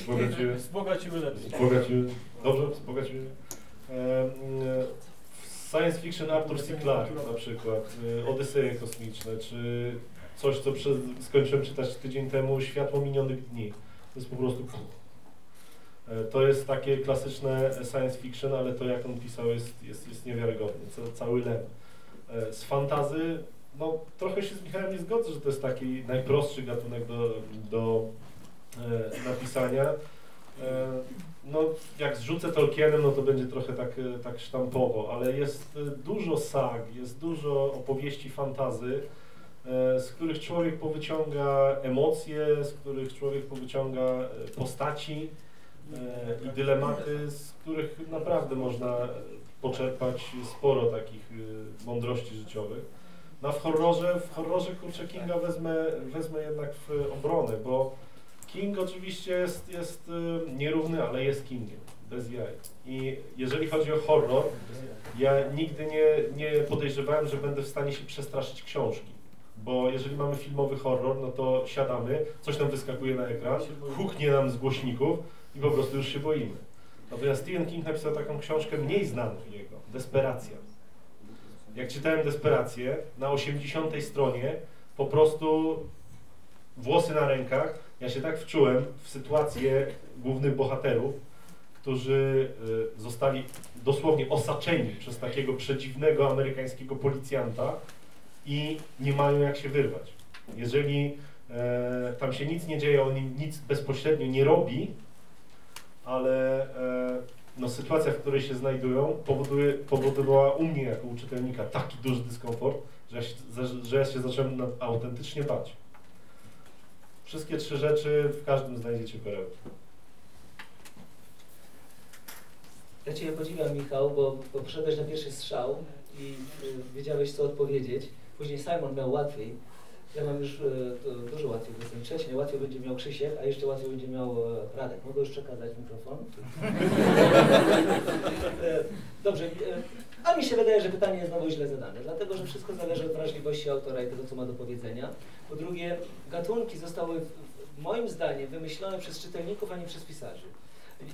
Zbogaciły. Zbogaciły lepiej. Zbogaciły. Dobrze, zbogaciły. E, Science fiction Arthur C. Clarke na przykład, e, Odyseje kosmiczne, czy coś, co przez, skończyłem czytać tydzień temu, Światło minionych dni. To jest po prostu... E, To jest takie klasyczne science fiction, ale to jak on pisał jest, jest, jest niewiarygodne, ca- cały lem. E, Z fantazy, no trochę się z Michałem nie zgodzę, że to jest taki najprostszy gatunek do, do e, napisania. No, jak zrzucę Tolkienem, no to będzie trochę tak, e, tak sztampowo, ale jest e, dużo sag, jest dużo opowieści fantazy, e, z których człowiek powyciąga emocje, z których człowiek powyciąga postaci i dylematy, z których naprawdę można poczerpać sporo takich mądrości życiowych. No w horrorze, w horrorze kurczę Kinga wezmę, wezmę jednak w obronę, bo King oczywiście jest, jest y, nierówny, ale jest Kingiem, bez jaj. I jeżeli chodzi o horror, ja nigdy nie, nie podejrzewałem, że będę w stanie się przestraszyć książki. Bo jeżeli mamy filmowy horror, no to siadamy, coś nam wyskakuje na ekran, huknie nam z głośników i po prostu już się boimy. Natomiast Stephen King napisał taką książkę mniej znaną jego, Desperacja. Jak czytałem Desperację, na 80 stronie po prostu włosy na rękach, ja się tak wczułem w sytuację głównych bohaterów, którzy y, zostali dosłownie osaczeni przez takiego przedziwnego amerykańskiego policjanta i nie mają jak się wyrwać. Jeżeli e, tam się nic nie dzieje, on nic bezpośrednio nie robi, ale e, no, sytuacja, w której się znajdują, powoduje, powodowała u mnie jako u czytelnika taki duży dyskomfort, że ja się, że, ja się zacząłem autentycznie bać. Wszystkie trzy rzeczy w każdym znajdziecie perełki. Ja Cię podziwiam, Michał, bo, bo poszedłeś na pierwszy strzał i y, wiedziałeś, co odpowiedzieć. Później Simon miał łatwiej. Ja mam już y, dużo łatwiej, bo jestem trzeci. Łatwiej będzie miał Krzysiek, a jeszcze łatwiej będzie miał e, Radek. Mogę już przekazać mikrofon? *laughs* E, Dobrze. e, A mi się wydaje, że pytanie jest znowu źle zadane, dlatego że wszystko zależy od wrażliwości autora i tego, co ma do powiedzenia. Po drugie, gatunki zostały, moim zdaniem, wymyślone przez czytelników, a nie przez pisarzy.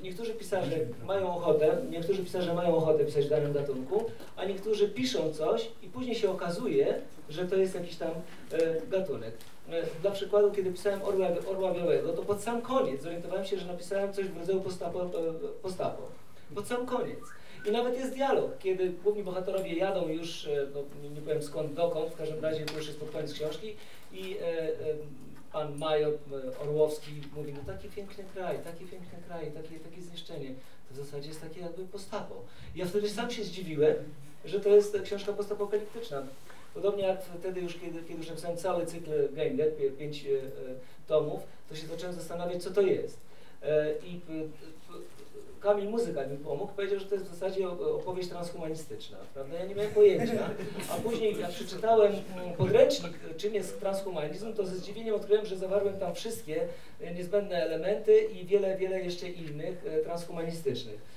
Niektórzy pisarze mają ochotę, niektórzy pisarze mają ochotę pisać w danym gatunku, a niektórzy piszą coś i później się okazuje, że to jest jakiś tam e, gatunek. E, dla przykładu, kiedy pisałem Orła, Orła Białego, to pod sam koniec zorientowałem się, że napisałem coś w rodzaju postapo. E, postapo. Pod sam koniec. I nawet jest dialog, kiedy główni bohaterowie jadą już, e, no, nie- powiem skąd, dokąd, w każdym razie to już jest pod koniec książki i e, e, pan major e, Orłowski mówi, no taki piękny kraj, taki piękny kraj, takie, takie zniszczenie. To w zasadzie jest takie jakby postapo. I ja wtedy sam się zdziwiłem, że to jest książka postapokaliptyczna. Podobnie jak wtedy już, kiedy, kiedy już napisałem cały cykl Gengel, pięć e, tomów, to się zacząłem zastanawiać, co to jest. I Kamil Muzyka mi pomógł, powiedział, że to jest w zasadzie opowieść transhumanistyczna, prawda? Ja nie miałem pojęcia, a później jak przeczytałem mm, podręcznik, czym jest transhumanizm, to ze zdziwieniem odkryłem, że zawarłem tam wszystkie e, niezbędne elementy i wiele, wiele jeszcze innych e, transhumanistycznych.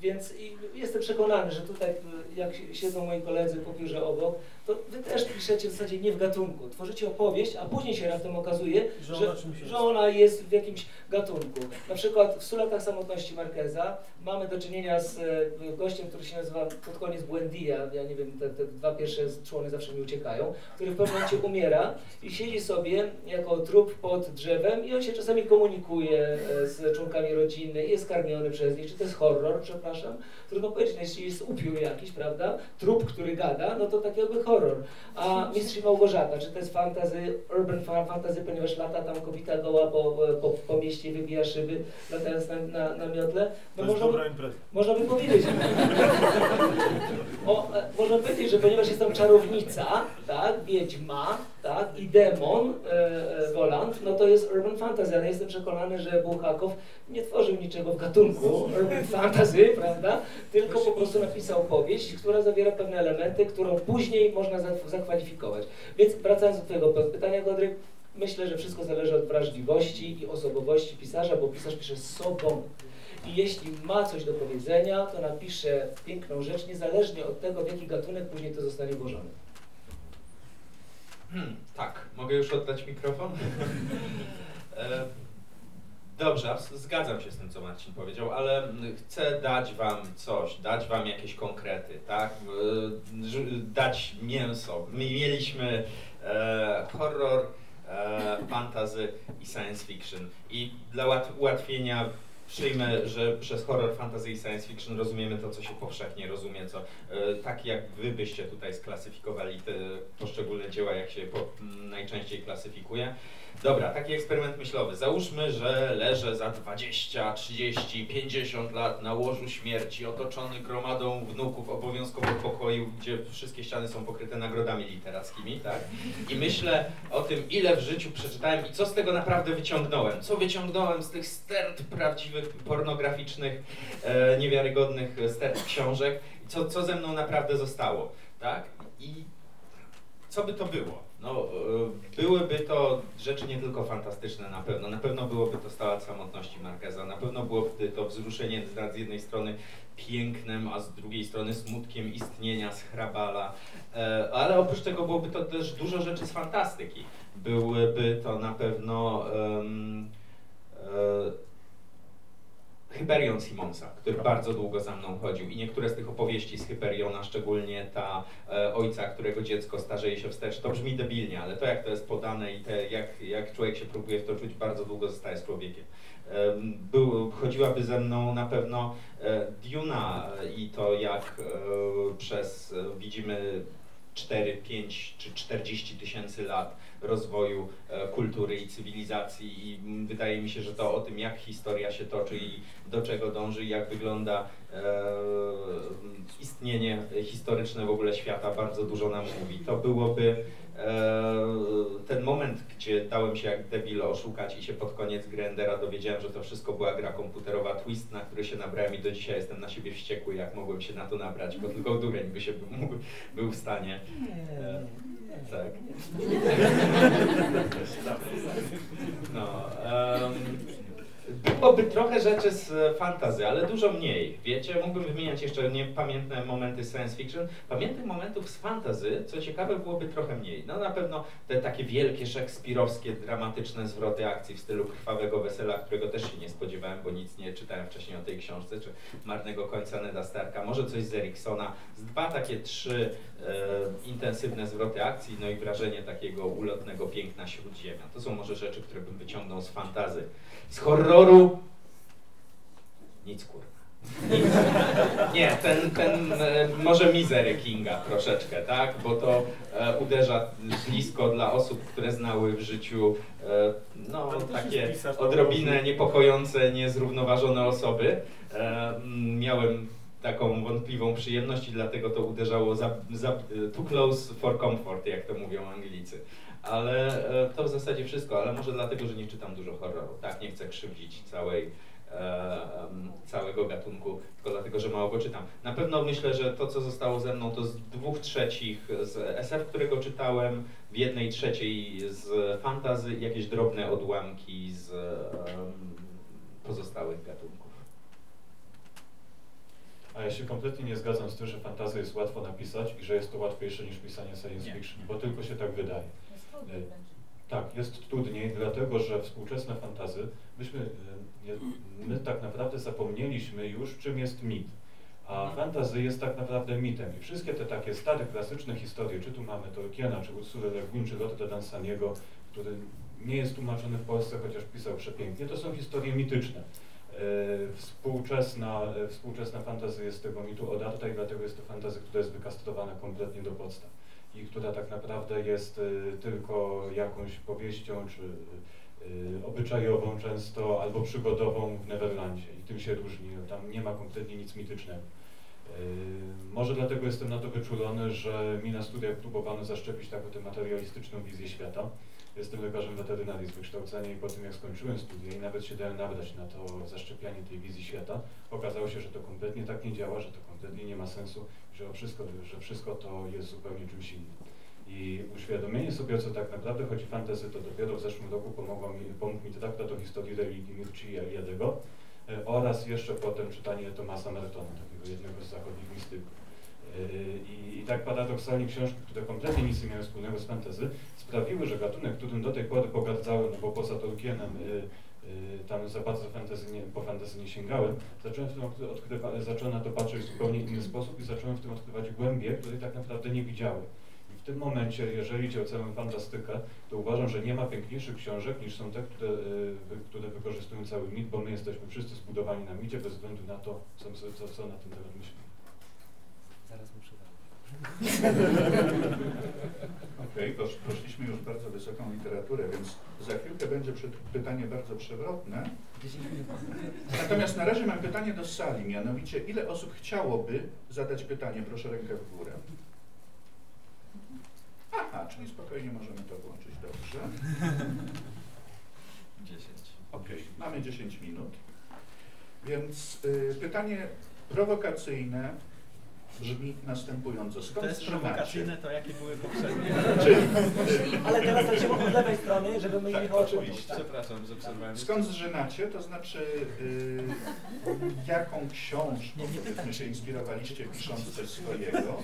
Więc jestem przekonany, że tutaj, y, jak si- siedzą moi koledzy po biurze obok, to wy też piszecie w zasadzie nie w gatunku. Tworzycie opowieść, a później się raptem okazuje, Że że, ona że ona jest w jakimś gatunku. Na przykład w 100 latach samotności Marqueza mamy do czynienia z e, gościem, który się nazywa pod koniec Buendia, ja nie wiem, te, te dwa pierwsze człony zawsze mi uciekają, który w pewnym momencie umiera i siedzi sobie jako trup pod drzewem i on się czasami komunikuje e, z członkami rodziny, jest karmiony przez nich. Czy to jest horror, przepraszam? przepraszam, Trudno powiedzieć, jeśli jest upiór jakiś, prawda? Trup, który gada, no to tak jakby horror. A Mistrz i Małgorzata, czy to jest fantazy, urban fa- fantasy, ponieważ lata tam kobieta goła po, po, po mieście, wybija szyby, latając na, na, na miotle? To No jest można, impreza. można by powiedzieć. O, e, można powiedzieć, że ponieważ jest tam czarownica, tak, wiedźma, tak, i demon e, e, Volant, no to jest urban fantasy, ale jestem przekonany, że Bułhakow nie tworzył niczego w gatunku urban fantasy, prawda, tylko po prostu napisał powieść, która zawiera pewne elementy, którą później można za- zakwalifikować. Więc wracając do Twojego pytania, Godryk, myślę, że wszystko zależy od wrażliwości i osobowości pisarza, bo pisarz pisze z sobą. I jeśli ma coś do powiedzenia, to napisze piękną rzecz, niezależnie od tego, w jaki gatunek później to zostanie włożone. Hmm, tak, mogę już oddać mikrofon? *laughs* Dobrze, zgadzam się z tym, co Marcin powiedział, ale mm, chcę dać wam coś, dać wam jakieś konkrety, tak? Ż- Dać mięso. My mieliśmy e, horror, e, i science fiction. I dla łat- ułatwienia przyjmę, że przez horror, fantasy i science fiction rozumiemy to, co się powszechnie rozumie, co e, tak jak wy byście tutaj sklasyfikowali te poszczególne dzieła, jak się po, najczęściej klasyfikuje. Dobra, taki eksperyment myślowy. Załóżmy, że leżę za 20, 30, 50 lat na łożu śmierci, otoczony gromadą wnuków obowiązkowo w pokoju, gdzie wszystkie ściany są pokryte nagrodami literackimi, tak? I myślę o tym, ile w życiu przeczytałem i co z tego naprawdę wyciągnąłem. Co wyciągnąłem z tych stert prawdziwych, pornograficznych, e, niewiarygodnych stert książek co, co ze mną naprawdę zostało, tak? I co by to było? No, e, byłyby to rzeczy nie tylko fantastyczne na pewno, na pewno byłoby to stała samotności Marqueza, na pewno byłoby to wzruszenie z, z jednej strony pięknem, a z drugiej strony smutkiem istnienia Schrabala, e, ale oprócz tego byłoby to też dużo rzeczy z fantastyki. Byłyby to na pewno e, Hyperion Simonsa, który bardzo długo za mną chodził i niektóre z tych opowieści z Hyperiona, szczególnie ta e, ojca, którego dziecko starzeje się wstecz, to brzmi debilnie, ale to jak to jest podane i te, jak, jak człowiek się próbuje w to czuć, bardzo długo zostaje z człowiekiem. Em, Był, chodziłaby ze mną na pewno e, Duna e, i to jak e, przez, e, widzimy 4, 5 czy 40 tysięcy lat rozwoju e, kultury i cywilizacji i wydaje mi się, że to o tym, jak historia się toczy i do czego dąży i jak wygląda e, istnienie historyczne w ogóle świata bardzo dużo nam mówi. To byłoby e, ten moment, gdzie dałem się jak debil oszukać i się pod koniec gry Endera dowiedziałem, że to wszystko była gra komputerowa Twist, na który się nabrałem i do dzisiaj jestem na siebie wściekły, jak mogłem się na to nabrać, bo tylko dureń by się mógł, był w stanie. *laughs* No, em, byłoby trochę rzeczy z fantazy, ale dużo mniej. Wiecie, mógłbym wymieniać jeszcze niepamiętne momenty science fiction. Pamiętnych momentów z fantazy, co ciekawe, byłoby trochę mniej. No na pewno te takie wielkie, szekspirowskie, dramatyczne zwroty akcji w stylu Krwawego Wesela, którego też się nie spodziewałem, bo nic nie czytałem wcześniej o tej książce, czy Marnego Końca Neda Starka, może coś z Eriksona. Z dwa takie, trzy e, intensywne zwroty akcji, no i wrażenie takiego ulotnego piękna śródziemia. To są może rzeczy, które bym wyciągnął z fantazy. Z horroru nic kurwa. Nie, ten, ten e, może mizery Kinga troszeczkę, tak? Bo to e, uderza blisko dla osób, które znały w życiu e, no, takie odrobinę niepokojące, niezrównoważone osoby. E, miałem taką wątpliwą przyjemność i dlatego to uderzało za, za, too close for comfort, jak to mówią Anglicy. Ale e, to w zasadzie wszystko, ale może dlatego, że nie czytam dużo horroru. Tak, nie chcę krzywdzić całej e, całego gatunku, tylko dlatego, że mało go czytam. Na pewno myślę, że to, co zostało ze mną, to z dwóch trzecich z SF, którego czytałem, w jednej trzeciej z fantazy i jakieś drobne odłamki z pozostałych gatunków. A ja się kompletnie nie zgadzam z tym, że fantazję jest łatwo napisać i że jest to łatwiejsze niż pisanie science Nie. fiction, bo tylko się tak wydaje. Y, Tak, jest trudniej, dlatego że współczesne fantazy, myśmy, nie- my tak naprawdę zapomnieliśmy już, czym jest mit. A fantazy jest tak naprawdę mitem. I wszystkie te takie stare, klasyczne historie, czy tu mamy Tolkiena, czy Ursula Le Guin, czy Lorda Dansaniego, który nie jest tłumaczony w Polsce, chociaż pisał przepięknie, to są historie mityczne. E, Współczesna, e, współczesna fantazy jest tego mitu odarta i dlatego jest to fantazy, która jest wykastrowana kompletnie do podstaw i która tak naprawdę jest e, tylko jakąś powieścią czy e, obyczajową często albo przygodową w Neverlandzie i tym się różni, tam nie ma kompletnie nic mitycznego. E, Może dlatego jestem na to wyczulony, że mi na studiach próbowano zaszczepić taką tę materialistyczną wizję świata. Jestem lekarzem weterynarii z wykształcenia i po tym jak skończyłem studia i nawet się dałem nabrać na to zaszczepianie tej wizji świata, okazało się, że to kompletnie tak nie działa, że to kompletnie nie ma sensu, że wszystko, że wszystko to jest zupełnie czymś innym. I uświadomienie sobie, o co tak naprawdę chodzi fantasy, to dopiero w zeszłym roku pomogło mi, pomógł mi traktat o historii religii Mircea Eliadego e, oraz jeszcze potem czytanie Tomasa Mertona, takiego jednego z zachodnich mistyków. I, I tak paradoksalnie książki, które kompletnie nic nie miały wspólnego z fantasy, sprawiły, że gatunek, którym do tej pory pogardzałem, no bo poza Tolkienem y, tam za bardzo fantasy nie, po fantasy nie sięgałem, zacząłem w tym odkry- odkrywa, zacząłem na to patrzeć w zupełnie inny sposób i zacząłem w tym odkrywać głębie, której tak naprawdę nie widziałem. I w tym momencie, jeżeli idzie o całą fantastykę, to uważam, że nie ma piękniejszych książek niż są te, które, y, które wykorzystują cały mit, bo my jesteśmy wszyscy zbudowani na micie bez względu na to, co, co, co na ten temat myślimy. Zaraz mu przydam. Okej, posz, poszliśmy już bardzo wysoką literaturę, więc za chwilkę będzie pytanie bardzo przewrotne. 10 minut. Natomiast na razie mam pytanie do sali, mianowicie ile osób chciałoby zadać pytanie? Proszę rękę w górę. Aha, czyli spokojnie możemy to włączyć, dobrze. 10. Okej, mamy 10 minut. Więc y, pytanie prowokacyjne brzmi następująco. Skąd To jest prowokacyjne, to jakie były poprzednie? Ale teraz lecimy od lewej strony, żeby my Tak, Michał oczywiście. Przepraszam, zobserwowałem. Skąd zżynacie? To znaczy, y, jaką książką powiedzmy, się inspirowaliście pisząc coś swojego?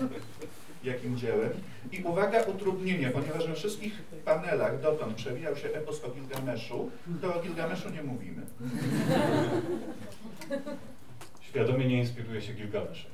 Jakim dziełem? I uwaga, utrudnienie, ponieważ we wszystkich panelach dotąd przewijał się epos o Gilgameszu, to o Gilgameszu nie mówimy. Świadomie nie inspiruje się Gilgameszem.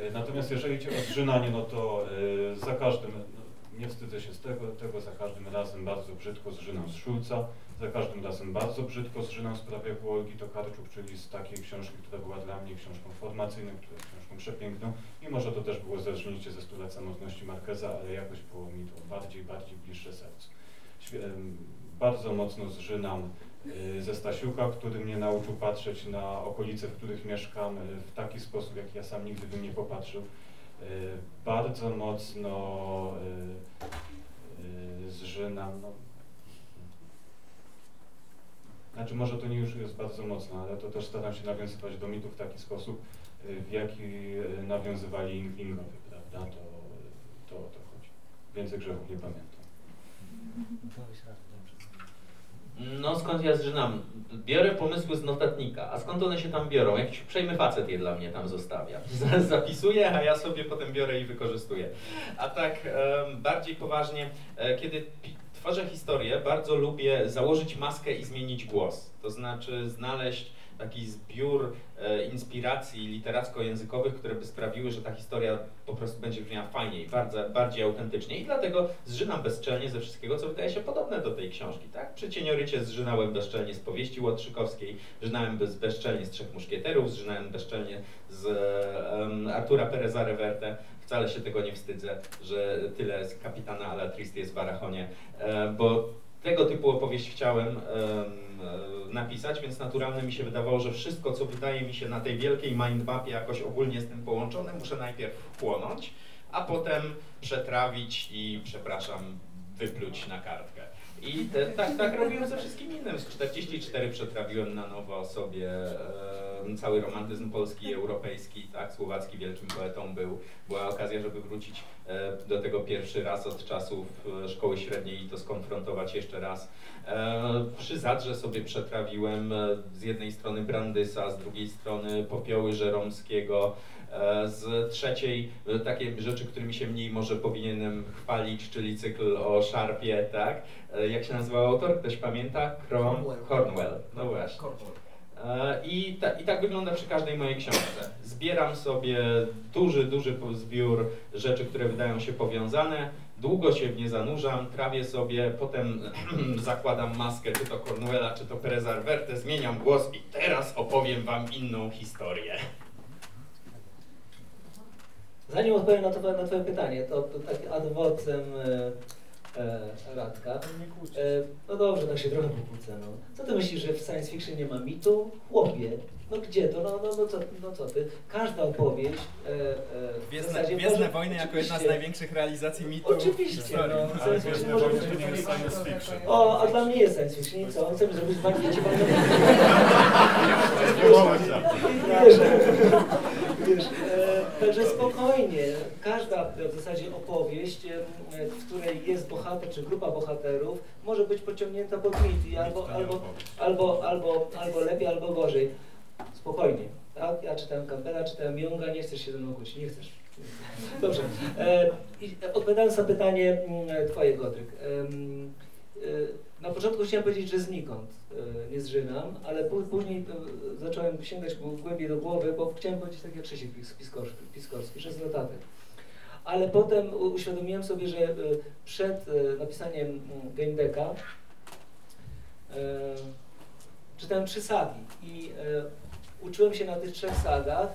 E, Natomiast jeżeli idzie o zżynanie, no to e, za każdym, no, nie wstydzę się z tego, tego za każdym razem bardzo brzydko zżynam z Szulca, za każdym razem bardzo brzydko zżynam z prawiego Olgi Tokarczuk, czyli z takiej książki, która była dla mnie książką formacyjną, która jest książką przepiękną i może to też było zerżnięcie ze stu lat samotności Markeza, ale jakoś było mi to bardziej, bardziej bliższe sercu. Bardzo mocno zżynam y, ze Stasiuka, który mnie nauczył patrzeć na okolice, w których mieszkam y, w taki sposób, jak ja sam nigdy bym nie popatrzył. Y, Bardzo mocno y, y, zżynam. No. Znaczy może to nie już jest bardzo mocno, ale to też staram się nawiązywać do mitów w taki sposób, y, w jaki y, nawiązywali Inglingowie, prawda? To, to o to chodzi. Więcej grzechów nie pamiętam. No skąd ja zżynam? Biorę pomysły z notatnika. A skąd one się tam biorą? Jakiś uprzejmy facet je dla mnie tam zostawia. *laughs* Zapisuję, a ja sobie potem biorę i wykorzystuję. A tak bardziej poważnie, e, kiedy tworzę historię, bardzo lubię założyć maskę i zmienić głos. To znaczy znaleźć taki zbiór e, inspiracji literacko-językowych, które by sprawiły, że ta historia po prostu będzie brzmiała fajniej, bardzo, bardziej autentycznie i dlatego zżynam bezczelnie ze wszystkiego, co wydaje się podobne do tej książki, tak? Przy Cieniorycie zżynałem bezczelnie z powieści Łotrzykowskiej, zżynałem bez, bezczelnie z Trzech Muszkieterów, zżynałem bezczelnie z um, Artura Pereza Reverte, wcale się tego nie wstydzę, że tyle z kapitana Alatriste jest w Arachonie, e, bo tego typu opowieść chciałem em, e, napisać, więc naturalne mi się wydawało, że wszystko, co wydaje mi się na tej wielkiej mindmapie jakoś ogólnie z tym połączone, muszę najpierw wchłonąć, a potem przetrawić i, przepraszam, wypluć na kartkę. I te, tak, tak robiłem ze wszystkim innym. Z 44 przetrawiłem na nowo sobie e, cały romantyzm polski i europejski, tak, słowacki wielkim poetą był. Była okazja, żeby wrócić e, do tego pierwszy raz od czasów e, szkoły średniej i to skonfrontować jeszcze raz. E, przy Zadrze sobie przetrawiłem e, z jednej strony Brandysa, z drugiej strony Popioły Żeromskiego, E, Z trzeciej e, takie rzeczy, którymi się mniej może powinienem chwalić, czyli cykl o Sharpie, tak? E, Jak się nazywał autor? Ktoś pamięta? Crom? Cornwell. Cornwell. No właśnie. E, I, ta, I tak wygląda przy każdej mojej książce. Zbieram sobie duży, duży zbiór rzeczy, które wydają się powiązane, długo się w nie zanurzam, trawię sobie, potem *clears throat* zakładam maskę, czy to Cornwella, czy to Pereza Reverte, zmieniam głos i teraz opowiem wam inną historię. Zanim odpowiem na, to, na Twoje pytanie, to, to tak ad vocem e, e, Radka. E, no dobrze, tak się trochę pokłócę. No. Co ty myślisz, że w science fiction nie ma mitu? Chłopie, no gdzie to? No, no, no, co, no co ty? Każda opowieść e, e, w Gwiezdne, zasadzie Gwiezdne może- Wojny jako jedna z oczywiście. największych realizacji mitu Oczywiście, historii. no. Ale Science fiction Gwiezdne może Wojny być- to nie jest science fiction. O, a dla mnie jest science fiction i co? Chcemy zrobić Nie mogę za. Wiesz, wiesz, e, także spokojnie, każda w zasadzie opowieść, e, w której jest bohater czy grupa bohaterów, może być pociągnięta pod mit i albo, albo, albo, albo, albo lepiej, albo gorzej. Spokojnie, tak? Ja czytałem Campbella, czytałem Junga, nie chcesz się ze mną kłócić, nie chcesz. *laughs* Dobrze. E, odpowiadając na pytanie mm, Twoje, Godryk. em, e, na początku chciałem powiedzieć, że znikąd e, nie zżynam, ale pó- później zacząłem sięgać gł- głębiej do głowy, bo chciałem powiedzieć tak jak Krzysiek Pis- Piskorski, Piskorski że. Ale potem uświadomiłem sobie, że e, przed e, napisaniem mm, Game Decka czytałem trzy sagi i uczyłem się na tych trzech sagach,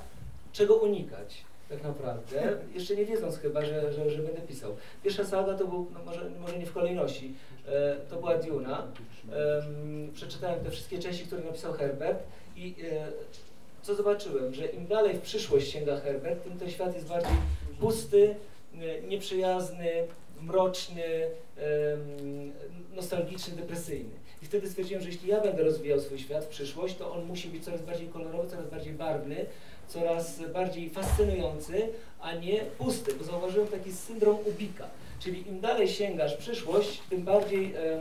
czego unikać tak naprawdę, jeszcze nie wiedząc chyba, że, że, że będę pisał. Pierwsza saga to był, no może, może nie w kolejności, to była Duna. Em, przeczytałem te wszystkie części, które napisał Herbert i e, co zobaczyłem, że im dalej w przyszłość sięga Herbert, tym ten świat jest bardziej pusty, e, nieprzyjazny, mroczny, nostalgiczny, depresyjny. I wtedy stwierdziłem, że jeśli ja będę rozwijał swój świat w przyszłość, to on musi być coraz bardziej kolorowy, coraz bardziej barwny, coraz bardziej fascynujący, a nie pusty, bo zauważyłem taki syndrom Ubika. Czyli im dalej sięgasz w przyszłość, tym bardziej e,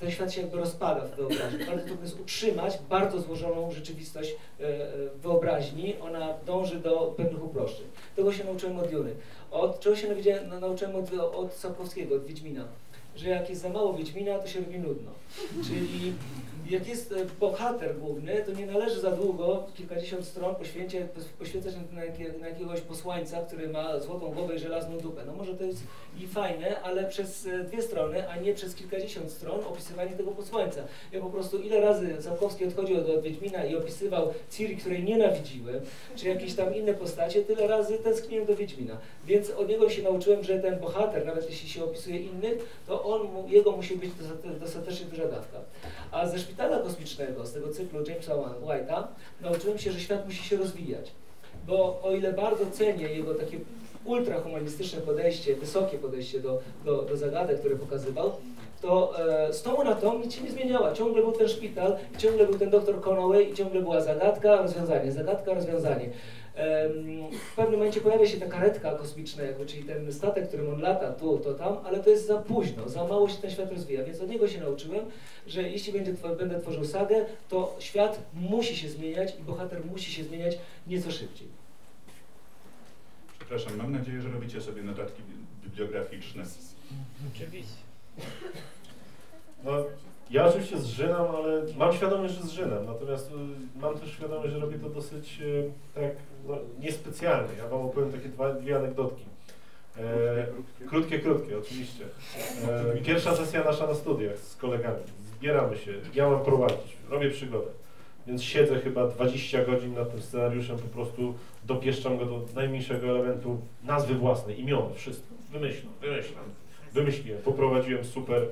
ten świat się jakby rozpada w wyobraźni. Bardzo trudno jest utrzymać bardzo złożoną rzeczywistość e, e, wyobraźni. Ona dąży do pewnych uproszczeń. Tego się nauczyłem od Juny. Od czego się na- nauczyłem od, od Sapkowskiego, od Wiedźmina. Że jak jest za mało Wiedźmina, to się robi nudno. Czyli jak jest e, bohater główny, to nie należy za długo, kilkadziesiąt stron poświęcać na, na jakiegoś posłańca, który ma złotą głowę i żelazną dupę. No może to jest i fajne, ale przez e, dwie strony, a nie przez kilkadziesiąt stron opisywanie tego posłańca. Ja po prostu ile razy Sapkowski odchodził od, Wiedźmina i opisywał Ciri, której nienawidziłem, czy jakieś tam inne postacie, tyle razy tęskniłem do Wiedźmina. Więc od niego się nauczyłem, że ten bohater, nawet jeśli się opisuje innych, to on, jego musi być dostate- dostatecznie duża dawka. A ze szpitala kosmicznego, z tego cyklu Jamesa White'a, nauczyłem się, że świat musi się rozwijać. Bo o ile bardzo cenię jego takie ultrahumanistyczne podejście, wysokie podejście do, do, do zagadek, które pokazywał, to e, z tą na nic się nie zmieniała. Ciągle był ten szpital, ciągle był ten doktor Conaway i ciągle była zagadka, rozwiązanie, zagadka, rozwiązanie. W pewnym momencie pojawia się ta karetka kosmiczna, jakby, czyli ten statek, którym on lata tu, to tam, ale to jest za późno, za mało się ten świat rozwija, więc od niego się nauczyłem, że jeśli będzie, będę tworzył sagę, to świat musi się zmieniać i bohater musi się zmieniać nieco szybciej. Przepraszam, mam nadzieję, że robicie sobie notatki bi- bibliograficzne. Oczywiście. No, Ja oczywiście zżynam, ale mam świadomość, że zżynam, natomiast y, mam też świadomość, że robię to dosyć y, tak no, niespecjalnie. Ja Wam opowiem takie dwa, dwie anegdotki. E, krótkie, krótkie, oczywiście. E, pierwsza sesja nasza na studiach z kolegami. Zbieramy się, ja mam prowadzić, robię przygodę. Więc siedzę chyba 20 godzin nad tym scenariuszem, po prostu dopieszczam go do najmniejszego elementu, nazwy własnej, imiona, wszystko. Wymyślam, wymyślam, wymyśliłem, poprowadziłem super.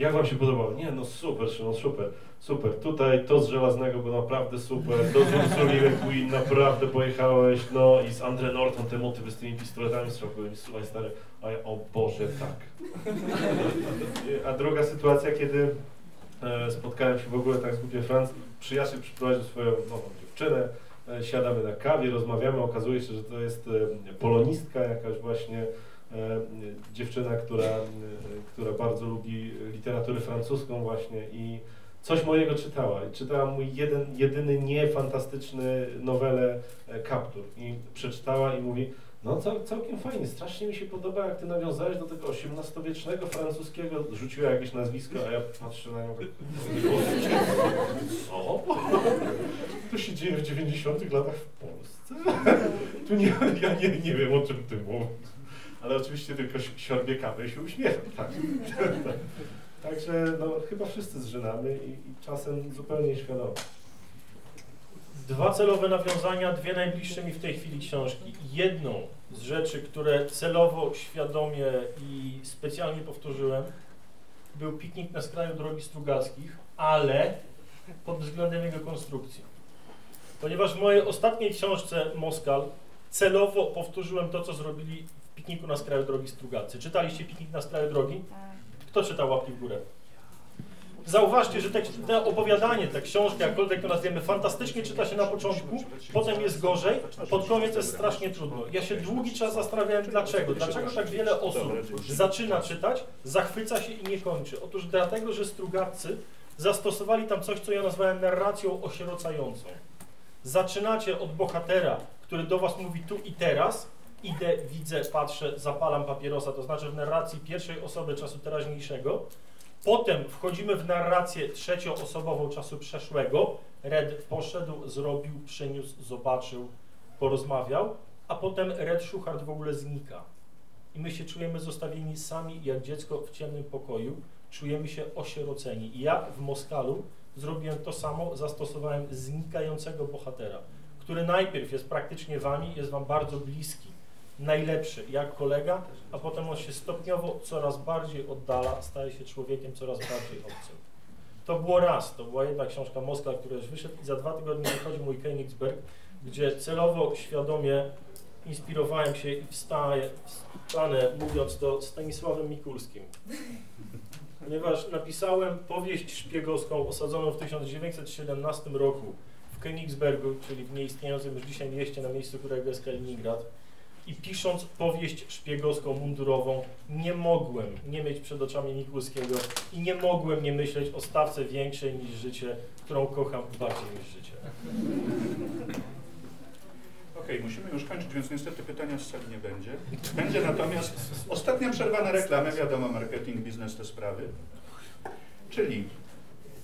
Jak Wam się podobało? Nie, no super, no super, super. Tutaj to z Żelaznego było naprawdę super, do z Ursuli Queen naprawdę pojechałeś, no i z Andre Norton te motywy z tymi pistoletami strzałkowymi, słuchaj stary, a ja, o Boże, tak. *laughs* A druga sytuacja, kiedy e, spotkałem się w ogóle tak z Głupie Franc, przyjaciel przyprowadził swoją nową dziewczynę, e, siadamy na kawie, rozmawiamy, okazuje się, że to jest e, polonistka jakaś właśnie, dziewczyna, która, e, która bardzo lubi literaturę francuską właśnie i coś mojego czytała. Czytała mój jeden, jedyny niefantastyczny nowelę e, Kaptur i przeczytała i mówi, no cał, całkiem fajnie, strasznie mi się podoba, jak ty nawiązałeś do tego XVIII-wiecznego francuskiego, rzuciła jakieś nazwisko, a ja patrzę na nią tak, *laughs* co? *laughs* To się dzieje w 90 latach w Polsce? *laughs* Tu nie, ja nie, nie wiem, o czym ty mówisz. Ale oczywiście tylko siorbię kawę i się uśmiecham, tak. *laughs* Także no, chyba wszyscy zżynamy i, i czasem zupełnie świadomie. Dwa celowe nawiązania, dwie najbliższe mi w tej chwili książki. Jedną z rzeczy, które celowo, świadomie i specjalnie powtórzyłem, był piknik na skraju drogi Strugackich, ale pod względem jego konstrukcji. Ponieważ w mojej ostatniej książce Moskal celowo powtórzyłem to, co zrobili pikniku na skraju drogi Strugacy. Czytaliście piknik na skraju drogi? Kto czytał łapki w górę? Zauważcie, że te, te opowiadanie, te książki, jakkolwiek to nazwiemy, fantastycznie czyta się na początku, potem jest gorzej, pod koniec jest strasznie trudno. Ja się długi czas zastanawiałem, dlaczego. Dlaczego tak wiele osób zaczyna czytać, zachwyca się i nie kończy? Otóż dlatego, że Strugacy zastosowali tam coś, co ja nazwałem narracją osierocającą. Zaczynacie od bohatera, który do was mówi tu i teraz, idę, widzę, patrzę, zapalam papierosa, to znaczy w narracji pierwszej osoby czasu teraźniejszego, Potem wchodzimy w narrację trzecioosobową czasu przeszłego. Red poszedł, zrobił, przyniósł, zobaczył, porozmawiał, a potem Red Schuchard w ogóle znika. I my się czujemy zostawieni sami jak dziecko w ciemnym pokoju, czujemy się osieroceni. I ja w Moskalu zrobiłem to samo, zastosowałem znikającego bohatera, który najpierw jest praktycznie wami, jest wam bardzo bliski, najlepszy jak kolega, a potem on się stopniowo coraz bardziej oddala, staje się człowiekiem coraz bardziej obcym. To było raz, to była jedna książka Moskwa, która już wyszedł i za dwa tygodnie wychodzi mój Königsberg, gdzie celowo, świadomie inspirowałem się i wstaję, wstanę mówiąc do Stanisławem Mikulskim. Ponieważ napisałem powieść szpiegowską osadzoną w 1917 roku w Königsbergu, czyli w nieistniejącym już dzisiaj mieście, na miejscu którego jest Kaliningrad. I pisząc powieść szpiegowską, mundurową, nie mogłem nie mieć przed oczami Mikulskiego i nie mogłem nie myśleć o stawce większej niż życie, którą kocham bardziej niż życie. Okej, musimy już kończyć, więc niestety pytania z sali nie będzie. Będzie natomiast ostatnia przerwa na reklamę, wiadomo, marketing, biznes, te sprawy. Czyli,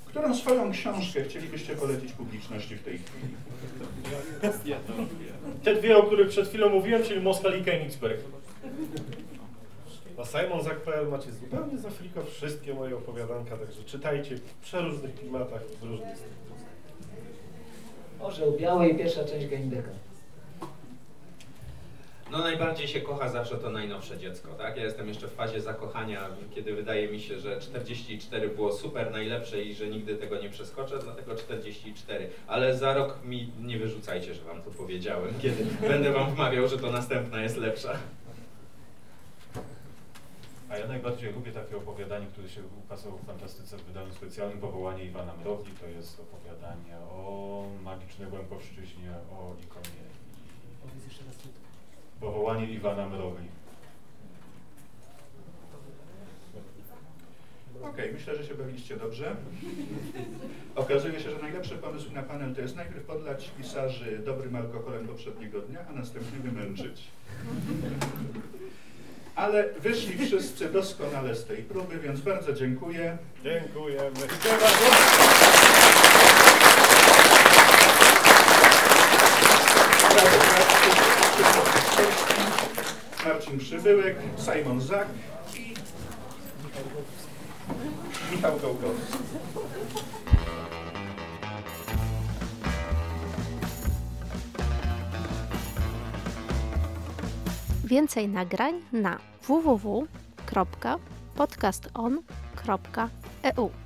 którą swoją książkę chcielibyście polecić publiczności w tej chwili? *laughs* Te dwie, o których przed chwilą mówiłem, czyli Moskal i Königsberg. Na simonzak.pl macie zupełnie za friko wszystkie moje opowiadanka, także czytajcie w przeróżnych klimatach, w różnych stylach. Orzeł Biały i pierwsza część Gaindeka. No najbardziej się kocha zawsze to najnowsze dziecko, tak? Ja jestem jeszcze w fazie zakochania, kiedy wydaje mi się, że 44 było super najlepsze i że nigdy tego nie przeskoczę, dlatego 44. Ale za rok mi nie wyrzucajcie, że wam to powiedziałem, *laughs* kiedy będę wam wmawiał, że to następna jest lepsza. A ja najbardziej lubię takie opowiadanie, które się ukazało w fantastyce w wydaniu specjalnym, Powołanie Iwana Mrowli. To jest opowiadanie o magicznej Łękowszczyźnie, o ikonie. Powołanie Iwana Mrowli. Okej, myślę, że się bawiliście dobrze. Okazuje się, że najlepszy pomysł na panel to jest najpierw podlać pisarzy dobrym alkoholem poprzedniego dnia, a następnie wymęczyć. ale wyszli wszyscy doskonale z tej próby, więc bardzo dziękuję. Dziękujemy. Dziękuję bardzo. Marcin Przybyłek, Simon Zak i Michał Gołkowski. Więcej nagrań na www.podcaston.eu